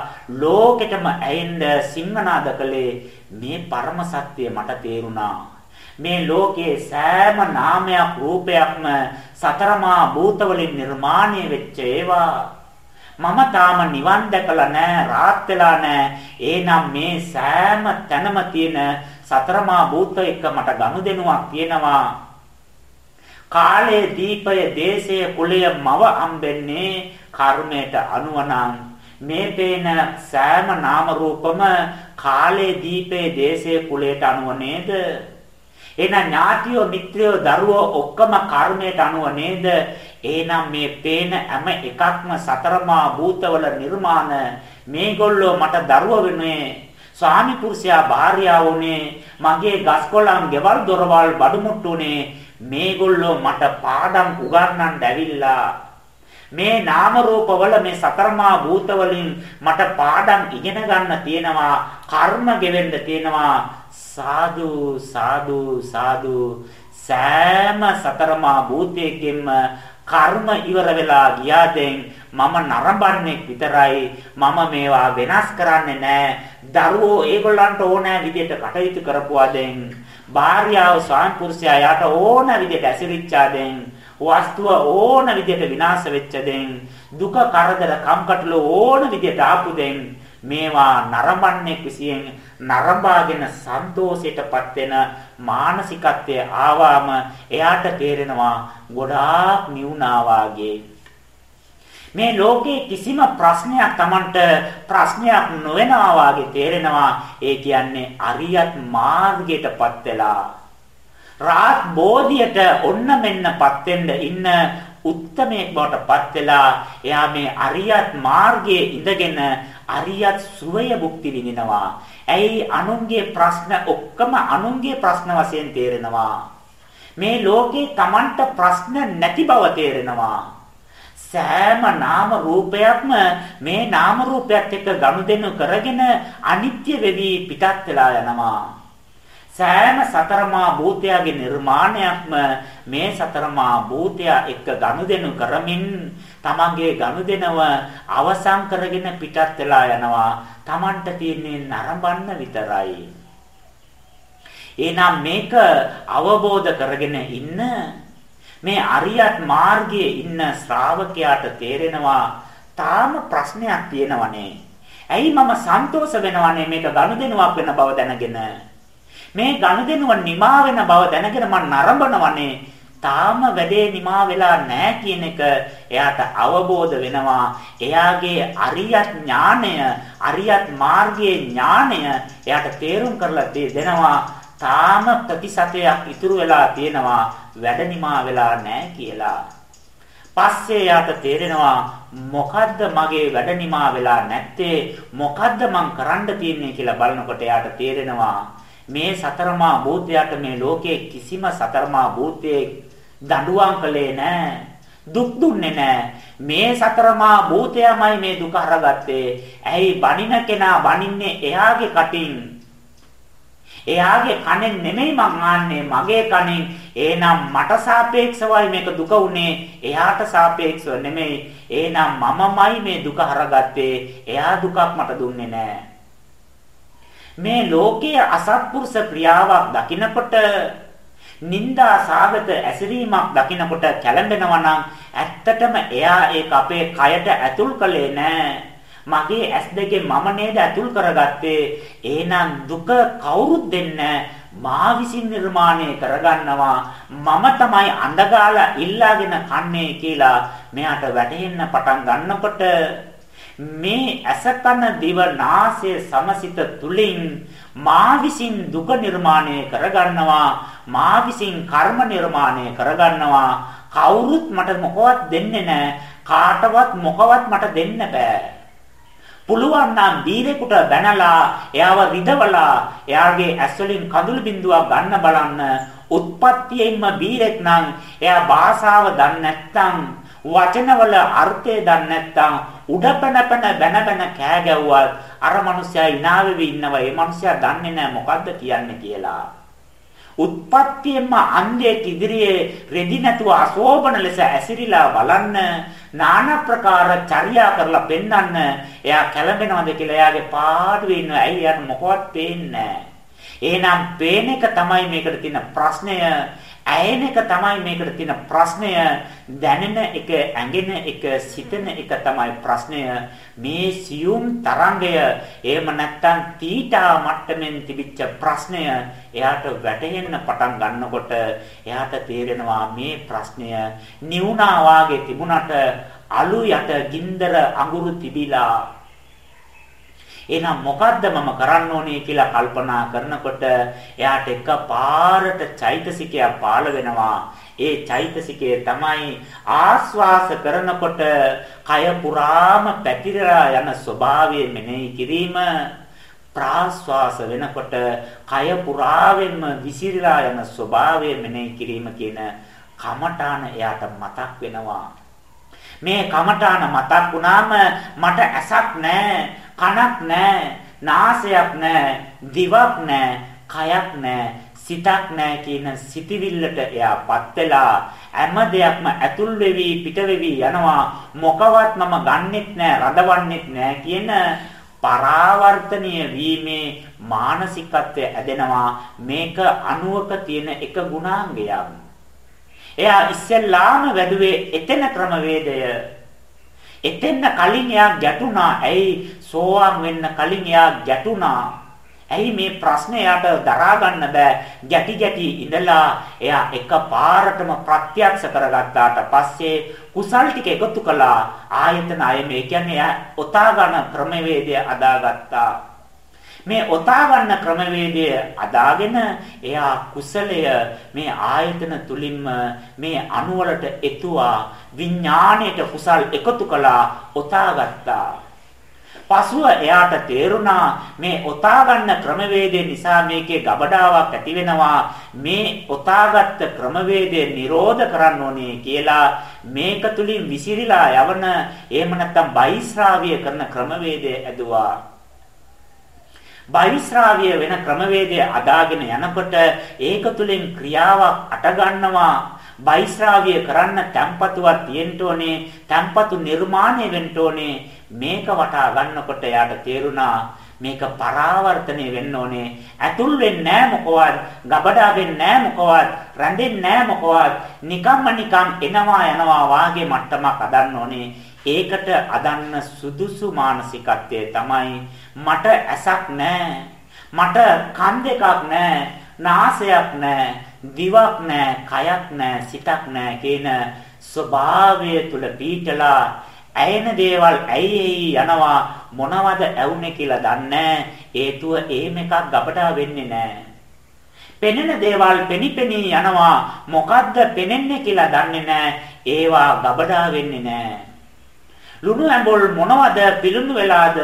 ලෝකෙටම ඇයෙන්න සිංහනාද කළේ මේ පරම සත්‍ය මට තේරුණා. මේ ලෝකයේ සෑම නාමයක් රූපයක්ම සතරමා භූත වලින් නිර්මාණය වෙච්ච ඒවා. මම තාම නිවන් දැකලා නැහැ රාත් වෙලා නැහැ එහෙනම් මේ සෑම තැනම තියෙන සතරමා භූත එක්ක මට ගනුදෙනුවක් තියෙනවා. කාලයේ දීපය දේශයේ කුලය මව හම්බෙන්නේ කර්මයට අනුවනම් මේ පේන සෑම නාම රූපම කාලයේ දීපේ දේශයේ කුලයට අනුව නේද? එහෙනම් ඥාතියෝ මිත්‍රයෝ දරුවෝ ඔක්කොම කර්මයට අනුව නේද? එහෙනම් මේ පේන හැම එකක්ම සතරමා භූතවල නිර්මාණ. මේගොල්ලෝ මට දරුව වෙන්නේ ස්වාමි පුරුෂයා භාර්යාව උනේ මගේ ගස්කොළන් ගෙවල් දොරවල් බඩුමුට්ටුනේ මේගොල්ලෝ මට පාඩම් උගන්වන්න ඇවිල්ලා. මේ නාම රූපවල මේ සතරමා භූත වලින් මට පාඩම් ඉගෙන ගන්න තියෙනවා කර්ම ගෙවෙන්න තියෙනවා. සාදු සාදු සාදු. සෑම සතරමා භූතයකින්ම කර්ම ඉවර වෙලා ගියාදෙන් මම නරඹන්නේ විතරයි. මම මේවා වෙනස් කරන්නේ නැහැ දරුවෝ ඒගොල්ලන්ට ඕනෑ විදිහට කටයුතු කරපුවාදෙන් භාර්යාව ස්වාමි පුරුෂයා යාට ඕන විදිහට ඇසිරිච්චාදෙන් වස්තුව ඕන විදිහට විනාශ වෙච්චදෙන් දුක කරදර කම්කටොළු ඕන විදිහට ආපුදෙන් මේවා නරඹන්නේ කිසියෙන් නරඹාගෙන සන්තෝෂයටපත් වෙන මානසිකත්වයේ ආවාම එයාට තේරෙනවා ගොඩාක් නිවුණා වාගේ මේ ලෝකේ කිසිම ප්‍රශ්නයක් Tamanට ප්‍රශ්නයක් නොවනවා වාගේ තේරෙනවා. ඒ කියන්නේ අරියත් මාර්ගයටපත් වෙලා. රාත් බෝධියට ඔන්න මෙන්නපත් වෙන්න ඉන්න උත්තමයෙක් බවට පත් වෙලා එයා මේ අරියත් මාර්ගයේ ඉඳගෙන අරියත් සුවය භුක්ති විඳිනවා. ඇයි අනුන්ගේ ප්‍රශ්න ඔක්කොම අනුන්ගේ ප්‍රශ්න වශයෙන් තේරෙනවා. මේ ලෝකේ Tamanට ප්‍රශ්න නැති බව තේරෙනවා. සෑම නාම රූපයක්ම මේ නාම රූපයත් එක්ක ගනුදෙනු කරගෙන අනිත්‍ය වෙවි පිටත් වෙලා යනවා. සෑම සතරමා භූතයාගේ නිර්මාණයක්ම මේ සතරමා භූතයා එක්ක ගනුදෙනු කරමින් තමන්ගේ ගනුදෙනව අවසන් කරගෙන පිටත් වෙලා යනවා. Tamanට තියෙන්නේ නරඹන්න විතරයි. එහෙනම් මේක අවබෝධ කරගෙන ඉන්න මේ අරියත් මාර්ගයේ ඉන්න ශ්‍රාවකයාට තේරෙනවා තාම ප්‍රශ්නයක් තියෙනවනේ. ඇයි මම සන්තෝෂ වෙනවනේ මේක ගනුදෙනුවක් වෙන බව දැනගෙන. මේ ගනුදෙනුව නිමා වෙන බව දැනගෙන මම නරඹනවනේ. තාම වැඩේ නිමා වෙලා නැහැ කියන එක එයාට අවබෝධ වෙනවා. එයාගේ අරියත් ඥාණය, අරියත් මාර්ගයේ ඥාණය එයාට තේරුම් කරලා දෙනවා. තාම ප්‍රතිශතයක් ඉතුරු වෙලා තියෙනවා වැඩ නිමා වෙලා නැහැ කියලා. පස්සේ යාට තේරෙනවා මොකද්ද මගේ වැඩ නිමා වෙලා නැත්තේ මොකද්ද මං කරන්න තියන්නේ කියලා බලනකොට යාට තේරෙනවා මේ සතරමා භූතයට මේ ලෝකයේ කිසිම සතරමා භූතයේ දඬුවම් කළේ නැහැ දුක් දුන්නේ නැහැ මේ සතරමා භූතයමයි මේ දුක හරගත්තේ. ඇයි බණින කෙනා බණින්නේ එයාගේ කටින්? එයාගේ කනෙන් නෙමෙයි මං ආන්නේ මගේ කනෙන්. එහෙනම් මට සාපේක්ෂවයි මේක දුක උනේ. එයාට සාපේක්ෂව නෙමෙයි. එහෙනම් මමමයි මේ දුක හරගත්තේ. එයා දුකක් මට දුන්නේ නැහැ මේ ලෝකයේ අසත්පුරුෂ ක්‍රියාවක් දකිනකොට නිന്ദා සාගත ඇසිරීමක් දකිනකොට කැළඹෙනවා නම් ඇත්තටම එයා ඒක අපේ කයට ඇතුල් කළේ නැහැ මගේ ඇස් දෙකේ මම නේද ඇතුල් කරගත්තේ? එහෙනම් දුක කවුරුත් දෙන්නේ මා විසින් නිර්මාණය කරගන්නවා. මම තමයි අඳගාලා ඉල්ලාගෙන කන්නේ කියලා මෙයාට වැටහෙන්න පටන් ගන්නකොට මේ අසකන දිව නාසය සමසිත තුලින් මා විසින් දුක නිර්මාණය කරගන්නවා මා විසින් කර්ම නිර්මාණය කරගන්නවා. කවුරුත් මට මොකවත් දෙන්නේ නැහැ කාටවත් මොකවත් මට දෙන්න බෑ. පුළුවන් නම් බීරෙකුට බැනලා එයාව රිදවලා එයාගේ ඇස් වලින් කඳුළු බිඳුවක් ගන්න බලන්න. උත්පත්තියෙන්ම බීරෙක් නම් එයා භාෂාව දන්නේ නැත්නම් වචනවල අර්ථය දන්නේ නැත්නම් උඩපැන පැන බැන බැන කෑ ගැව්වත් අර මනුස්සයා hina වෙවි ඉන්නවා. ඒ මනුස්සයා දන්නේ නැහැ මොකද්ද කියන්නේ කියලා. උත්පත්තියෙන්ම අන්ධයෙක් ඉදිරියේ රෙදි නැතුව අශෝභන ලෙස ඇසිරිලා බලන්න নানা ප්‍රකාර චර්යා කරලා පෙන්වන්න එයා කැළඹෙනවද කියලා එයාගේ පාඩුවේ ඉන්නවා. ඇයි එයාට මොකවත් පේන්නේ නැහැ. එහෙනම් පේන එක තමයි මේකට තියෙන ප්‍රශ්නය. ඇයෙන එක තමයි මේකට තියෙන ප්‍රශ්නය. දැනෙන එක ඇඟෙන එක සිතෙන එක තමයි ප්‍රශ්නය. මේ සියුම් තරංගය එහෙම නැත්නම් තීටා මට්ටමින් තිබිච්ච ප්‍රශ්නය එයාට වැටහෙන්න පටන් ගන්නකොට එයාට තේරෙනවා මේ ප්‍රශ්නය නිවුණා වාගේ තිබුණට අලු යට ගින්දර අඟුරු තිබිලා එහෙනම් මොකද්ද මම කරන්න ඕනේ කියලා කල්පනා කරනකොට එයාට එක පාරට චෛතසිකයක් පාළ වෙනවා. ඒ චෛතසිකය තමයි ආස්වාස කරනකොට කය පුරාම පැතිරලා යන ස්වභාවය මෙනෙහි කිරීම. ප්‍රාස්වාස වෙනකොට කය පුරාවෙන්ම විසිරලා යන ස්වභාවය මෙනෙහි කිරීම කියන කමඨාන එයාට මතක් වෙනවා. මේ කමඨාන මතක් වුණාම මට ඇසක් නැහැ. කනක් නැහැ, නාසයක් නැහැ, දිවක් නැහැ, කයක් නැහැ, සිතක් නැහැ කියන සිටිවිල්ලට එයාපත් වෙලා හැම දෙයක්ම ඇතුල් වෙවි පිට වෙවි යනවා මොකවත් මම ගන්නෙත් නැහැ රඳවන්නෙත් නැහැ කියන පරාවර්තනීය වීමේ මානසිකත්වය ඇදෙනවා මේක අණුවක තියෙන එක ගුණාංගයක්. එයා ඉස්සෙල්ලාම වැදුවේ එතන ක්‍රමවේදය. එතෙන්න කලින් එයා ගැටුණා. ඇයි සෝවාන් වෙන්න කලින් එයා ගැටුණා. ඇයි මේ ප්‍රශ්නේ එයාට දරා ගන්න බෑ. ගැටි ගැටි ඉඳලා එයා එකපාරටම ප්‍රත්‍යක්ෂ කරගත්තාට පස්සේ කුසල් ටික එකතු කළා. ආයතන අය මේ කියන්නේ එයා ඔතා ගන්න ක්‍රමවේදය අදාගත්තා. මේ ඔතා ගන්න ක්‍රමවේදය අදාගෙන එයා කුසලය මේ ආයතන තුලින්ම මේ අණුවලට එතුවා විඥාණයට කුසල් එකතු කළා ඔතා ගත්තා පසුව එයාට තේරුණා මේ ඔතා ගන්න ක්‍රමවේදය නිසා මේකේ ගබඩාවක් ඇති වෙනවා. මේ ඔතාගත් ක්‍රමවේදය නිරෝධ කරන්න ඕනේ කියලා මේක තුලින් විසිරීලා යවන එහෙම නැත්නම් බයිස්රාවිය කරන ක්‍රමවේදය ඇදුවා. බයිස්රාවිය වෙන ක්‍රමවේදය අදාගෙන යනකොට ඒක තුලින් ක්‍රියාවක් අට ගන්නවා බයිස්රාවිය කරන්න තැම්පතුවක් තියෙන්න ඕනේ තැම්පතු නිර්මාණය වෙන්න ඕනේ මේක වටා ගන්නකොට යාට තේරුණා මේක පරාවර්තනය වෙන්න ඕනේ. ඇතුල් වෙන්නේ නැහැ මොකවත්, ගබඩා වෙන්නේ නැහැ මොකවත්, රැඳෙන්නේ නැහැ මොකවත්. නිකම්ම නිකම් එනවා යනවා වාගේ මට්ටමක් අදන්න ඕනේ. ඒකට අදන්න සුදුසු මානසිකත්වය තමයි මට ඇසක් නැහැ. මට කන් දෙකක් නැහැ. නාසයක් නැහැ. දිවක් නැහැ. කයක් නැහැ. සිතක් නැහැ කියන ස්වභාවය තුල පීඨලා ඇයෙන දේවල් ඇයි යනවා මොනවද ඇවුනේ කියලා දන්නේ හේතුව එහෙම එකක් අපට වෙන්නේ නැහැ පෙනෙන දේවල් පෙනිපෙනී යනවා. මොකද්ද පෙනෙන්නේ කියලා දන්නේ නැහැ. ඒවා ගබඩා වෙන්නේ නැහැ. ලුණු ඇඹුල් මොනවද පිළුණු වෙලාද?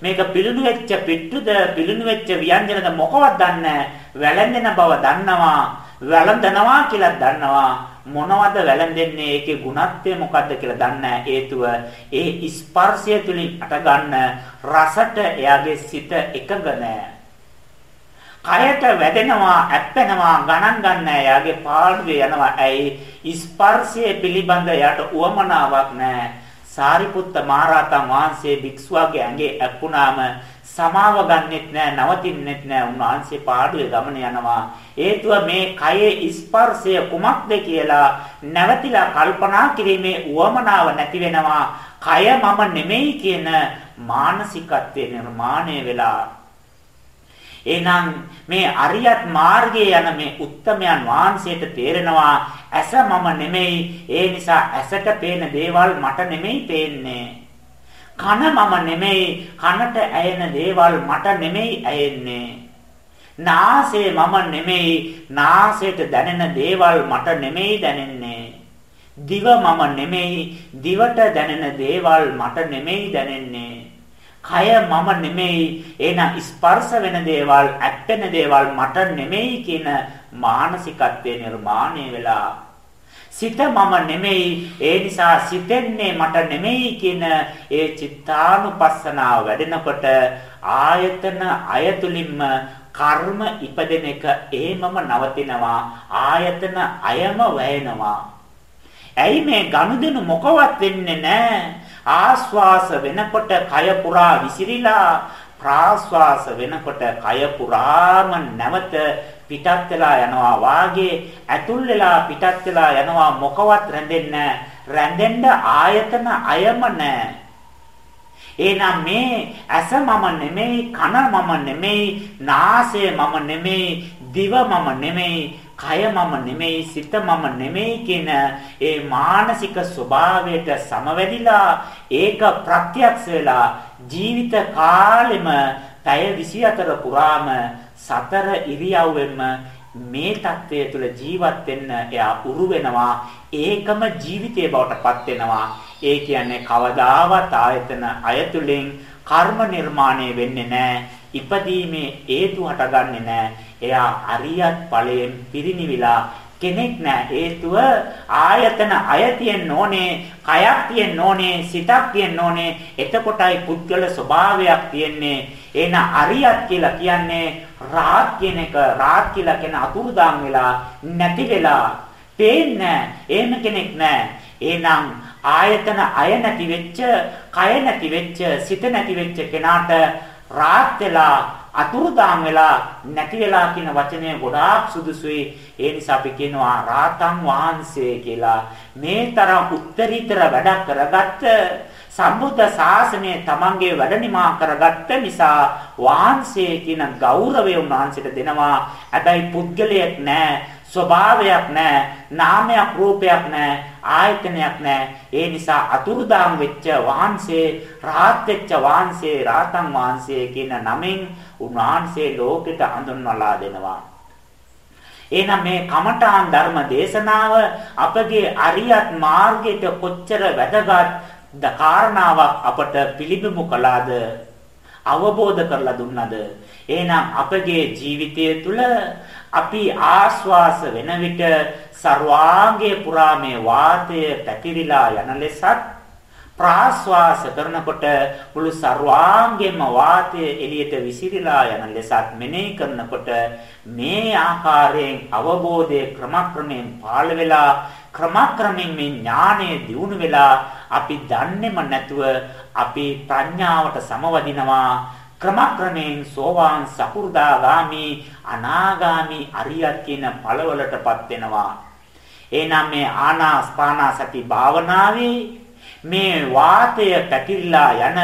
මේක පිළුණු වෙච්ච පිට්ටුද පිළුණු වෙච්ච ව්‍යංජනද මොකවත් දන්නේ වැළඳෙන බව දන්නවා. වැළඳනවා කියලා දන්නවා. මොනවද වැළඳෙන්නේ? ඒකේ ගුණත්වය මොකද්ද කියලා දන්නේ හේතුව ඒ ස්පර්ශය තුලින් අට ගන්න රසට එයාගේ සිත එකඟ නැහැ. කයට වැදෙනවා ඇප්පෙනවා ගණන් ගන්න එයාගේ පාළුවේ යනවා. ඇයි? ස්පර්ශය පිළිබඳ යට උවමනාවක් නැහැ. සාරිපුත්ත මහරහතන් වහන්සේ භික්ෂුවගේ ඇඟේ ඇප්පුණාම සමාව ගන්නෙත් නෑ නවතින්නෙත් නෑ. උන්වහන්සේ පාඩුවේ ගමන යනවා. හේතුව මේ කයේ ස්පර්ශය කුමක්ද කියලා නැවතිලා කල්පනා කිරීමේ උවමනාව නැති වෙනවා. කය මම නෙමෙයි කියන මානසිකත්වයේ නිර්මාණය වෙලා. එහෙනම් මේ අරියත් මාර්ගයේ යන මේ උත්තමයන් වහන්සේට තේරෙනවා ඇස මම නෙමෙයි. ඒ නිසා ඇසට පේන දේවල් මට නෙමෙයි පේන්නේ. කන මම නෙමෙයි. කනට ඇයෙන දේවල් මට නෙමෙයි ඇයෙන්නේ. නාසය මම නෙමෙයි. නාසයට දැනෙන දේවල් මට නෙමෙයි දැනෙන්නේ. දිව මම නෙමෙයි. දිවට දැනෙන දේවල් මට නෙමෙයි දැනෙන්නේ. කය මම නෙමෙයි. එහෙනම් ස්පර්ශ වෙන දේවල් ඇත්තෙන දේවල් මට නෙමෙයි කියන මානසිකත්වයේ නිර්මාණය වෙලා සිත මම නෙමෙයි ඒ නිසා සිතෙන්නේ මට නෙමෙයි කියන ඒ චිත්තානුපස්සනාව වැඩෙනකොට ආයතන අයතුලින්ම කර්ම ඉපදෙන එක ඒමම නවතිනවා ආයතන අයම වැයෙනවා ඇයි මේ ගනුදෙනු මොකවත් වෙන්නේ නැහැ? ආස්වාස වෙනකොට කය පුරා විසිරිලා ප්‍රාස්වාස වෙනකොට කය පුරාම නැවත පිටත් වෙලා යනවා. වාගේ ඇතුල් වෙලා පිටත් වෙලා යනවා මොකවත් රැඳෙන්නේ රැඳෙන්න ආයතන අයම නැහැ. එහෙනම් මේ ඇස මම නෙමෙයි කන මම නෙමෙයි නාසය මම නෙමෙයි දිව මම නෙමෙයි කය මම නෙමෙයි සිත මම නෙමෙයි කියන ඒ මානසික ස්වභාවයට සමවැදිලා ඒක ප්‍රත්‍යක්ෂ වෙලා ජීවිත කාලෙම පැය 24 පුරාම සතර ඉරියව්වෙන්ම මේ தත්වය තුළ ජීවත් වෙන්න එයා උරු වෙනවා. ඒකම ජීවිතයේ බවට පත් වෙනවා. ඒ කියන්නේ කවදාවත් ආයතන අයතුලින් කර්ම නිර්මාණය වෙන්නේ නැහැ. ඉපදීමේ හේතු හටගන්නේ නැහැ. එයා අරියත් ඵලයෙන් පිරිනිවිලා කෙනෙක් නෑ. හේතුව ආයතන අය තියෙන්න ඕනේ කයක් තියෙන්න ඕනේ සිතක් තියෙන්න ඕනේ. එතකොටයි පුද්ගල ස්වභාවයක් තියෙන්නේ. එන අරියත් කියලා කියන්නේ රාත් කියන එක. රාත් කියලා කියන අතුරුදාන් වෙලා නැති වෙලා. පේන්නේ එහෙම කෙනෙක් නෑ. එහෙනම් ආයතන අය නැති වෙච්ච කය නැති වෙච්ච සිත නැති වෙච්ච කෙනාට රාත් වෙලා අතුරුදාම් වෙලා නැති වෙලා කියන වචනය ගොඩාක් සුදුසුයි. ඒ නිසා අපි කියනවා රාතන් වහන්සේ කියලා. මේ තරම් උත්තරීතර වැඩක් කරගත්ත සම්බුද්ධ ශාසනය තමන්ගේ වැඩනිමා කරගත්ත නිසා වහන්සේ කියන ගෞරවය උන්වහන්සේට දෙනවා. හැබැයි පුද්ගලයෙක් නෑ. ස්වභාවයක් නැහැ, නාමයක් රූපයක් නැහැ, ආයතනයක් නැහැ. ඒ නිසා අතුරුදාම් වෙච්ච වහන්සේ, රාහත් වෙච්ච වහන්සේ, රාතන් වහන්සේ කියන නමෙන් උන්වහන්සේ ලෝකෙට අඳුන්වලා දෙනවා. එහෙනම් මේ කමඨාන් ධර්ම දේශනාව අපගේ අරියත් මාර්ගයට කොච්චර වැදගත් ද කාරණාවක් අපට පිළිබිඹු කළාද අවබෝධ කරලා දුන්නද එහෙනම් අපගේ ජීවිතය තුළ අපි ආස්වාස වෙන විට ਸਰවාංගයේ පුරාමේ වාතය පැතිරිලා යන ලෙසත් ප්‍රාස්වාස කරනකොට මුළු ਸਰවාංගෙම වාතය එළියට විසිරීලා යන ලෙසත් මෙනෙහි කරනකොට මේ ආකාරයෙන් අවබෝධයේ ක්‍රමක්‍රමයෙන් පාළ වෙලා ක්‍රමක්‍රමයෙන් මේ ඥානය දියුණු වෙලා අපි දන්නේම නැතුව අපි ප්‍රඥාවට සමවදිනවා. ක්‍රමක්‍රමයෙන් සෝවාන් සකු르දාගාමි අනාගාමි අරියත් කියන ඵලවලටපත් වෙනවා. එහෙනම් මේ ආනාස්පාන සති භාවනාවේ මේ වාතය පැතිරිලා යන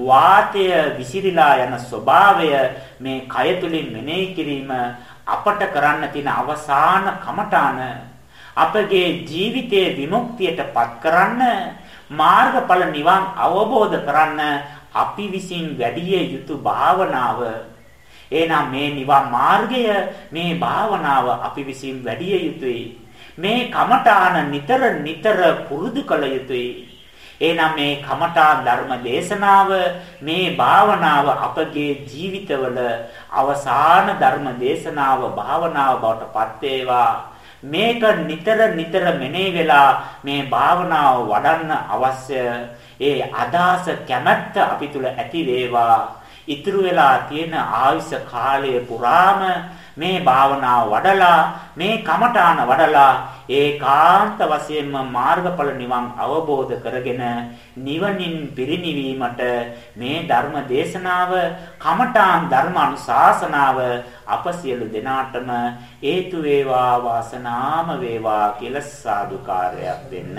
වාතය විසිරීලා යන ස්වභාවය මේ කය තුලින් මෙනෙහි කිරීම අපට කරන්න තියෙන අවසාන කමඨාන අපගේ ජීවිතයේ විමුක්තියටපත් කරන්න මාර්ගඵල නිවන් අවබෝධ කරන්න අපි විසින් වැඩි යුතු භාවනාව එහෙනම් මේ නිවන් මාර්ගය මේ භාවනාව අපි විසින් වැඩි යුතුයි. මේ කමඨාන නිතර නිතර පුරුදු කළ යුතුයි. එහෙනම් මේ කමඨාන් ධර්ම දේශනාව මේ භාවනාව අපගේ ජීවිතවල අවසාන ධර්ම දේශනාව භාවනාව බවට පත් වේවා. මේක නිතර නිතර මෙනෙහි වෙලා මේ භාවනාව වඩන්න අවශ්‍ය ඒ අදාස කැමැත්ත අපි තුල ඇති වේවා. ඉතුරු වෙලා තියෙන ආයුෂ කාලය පුරාම මේ භාවනාව වඩලා මේ කමඨාන වඩලා ඒකාන්ත වශයෙන්ම මාර්ගඵල නිවන් අවබෝධ කරගෙන නිවනින් පිරිණිවීමට මේ ධර්ම දේශනාව කමඨාන් ධර්ම අනුශාසනාව අප සියලු දෙනාටම හේතු වේවා වාසනාම වේවා කියලා සාදුකාරයක් දෙන්න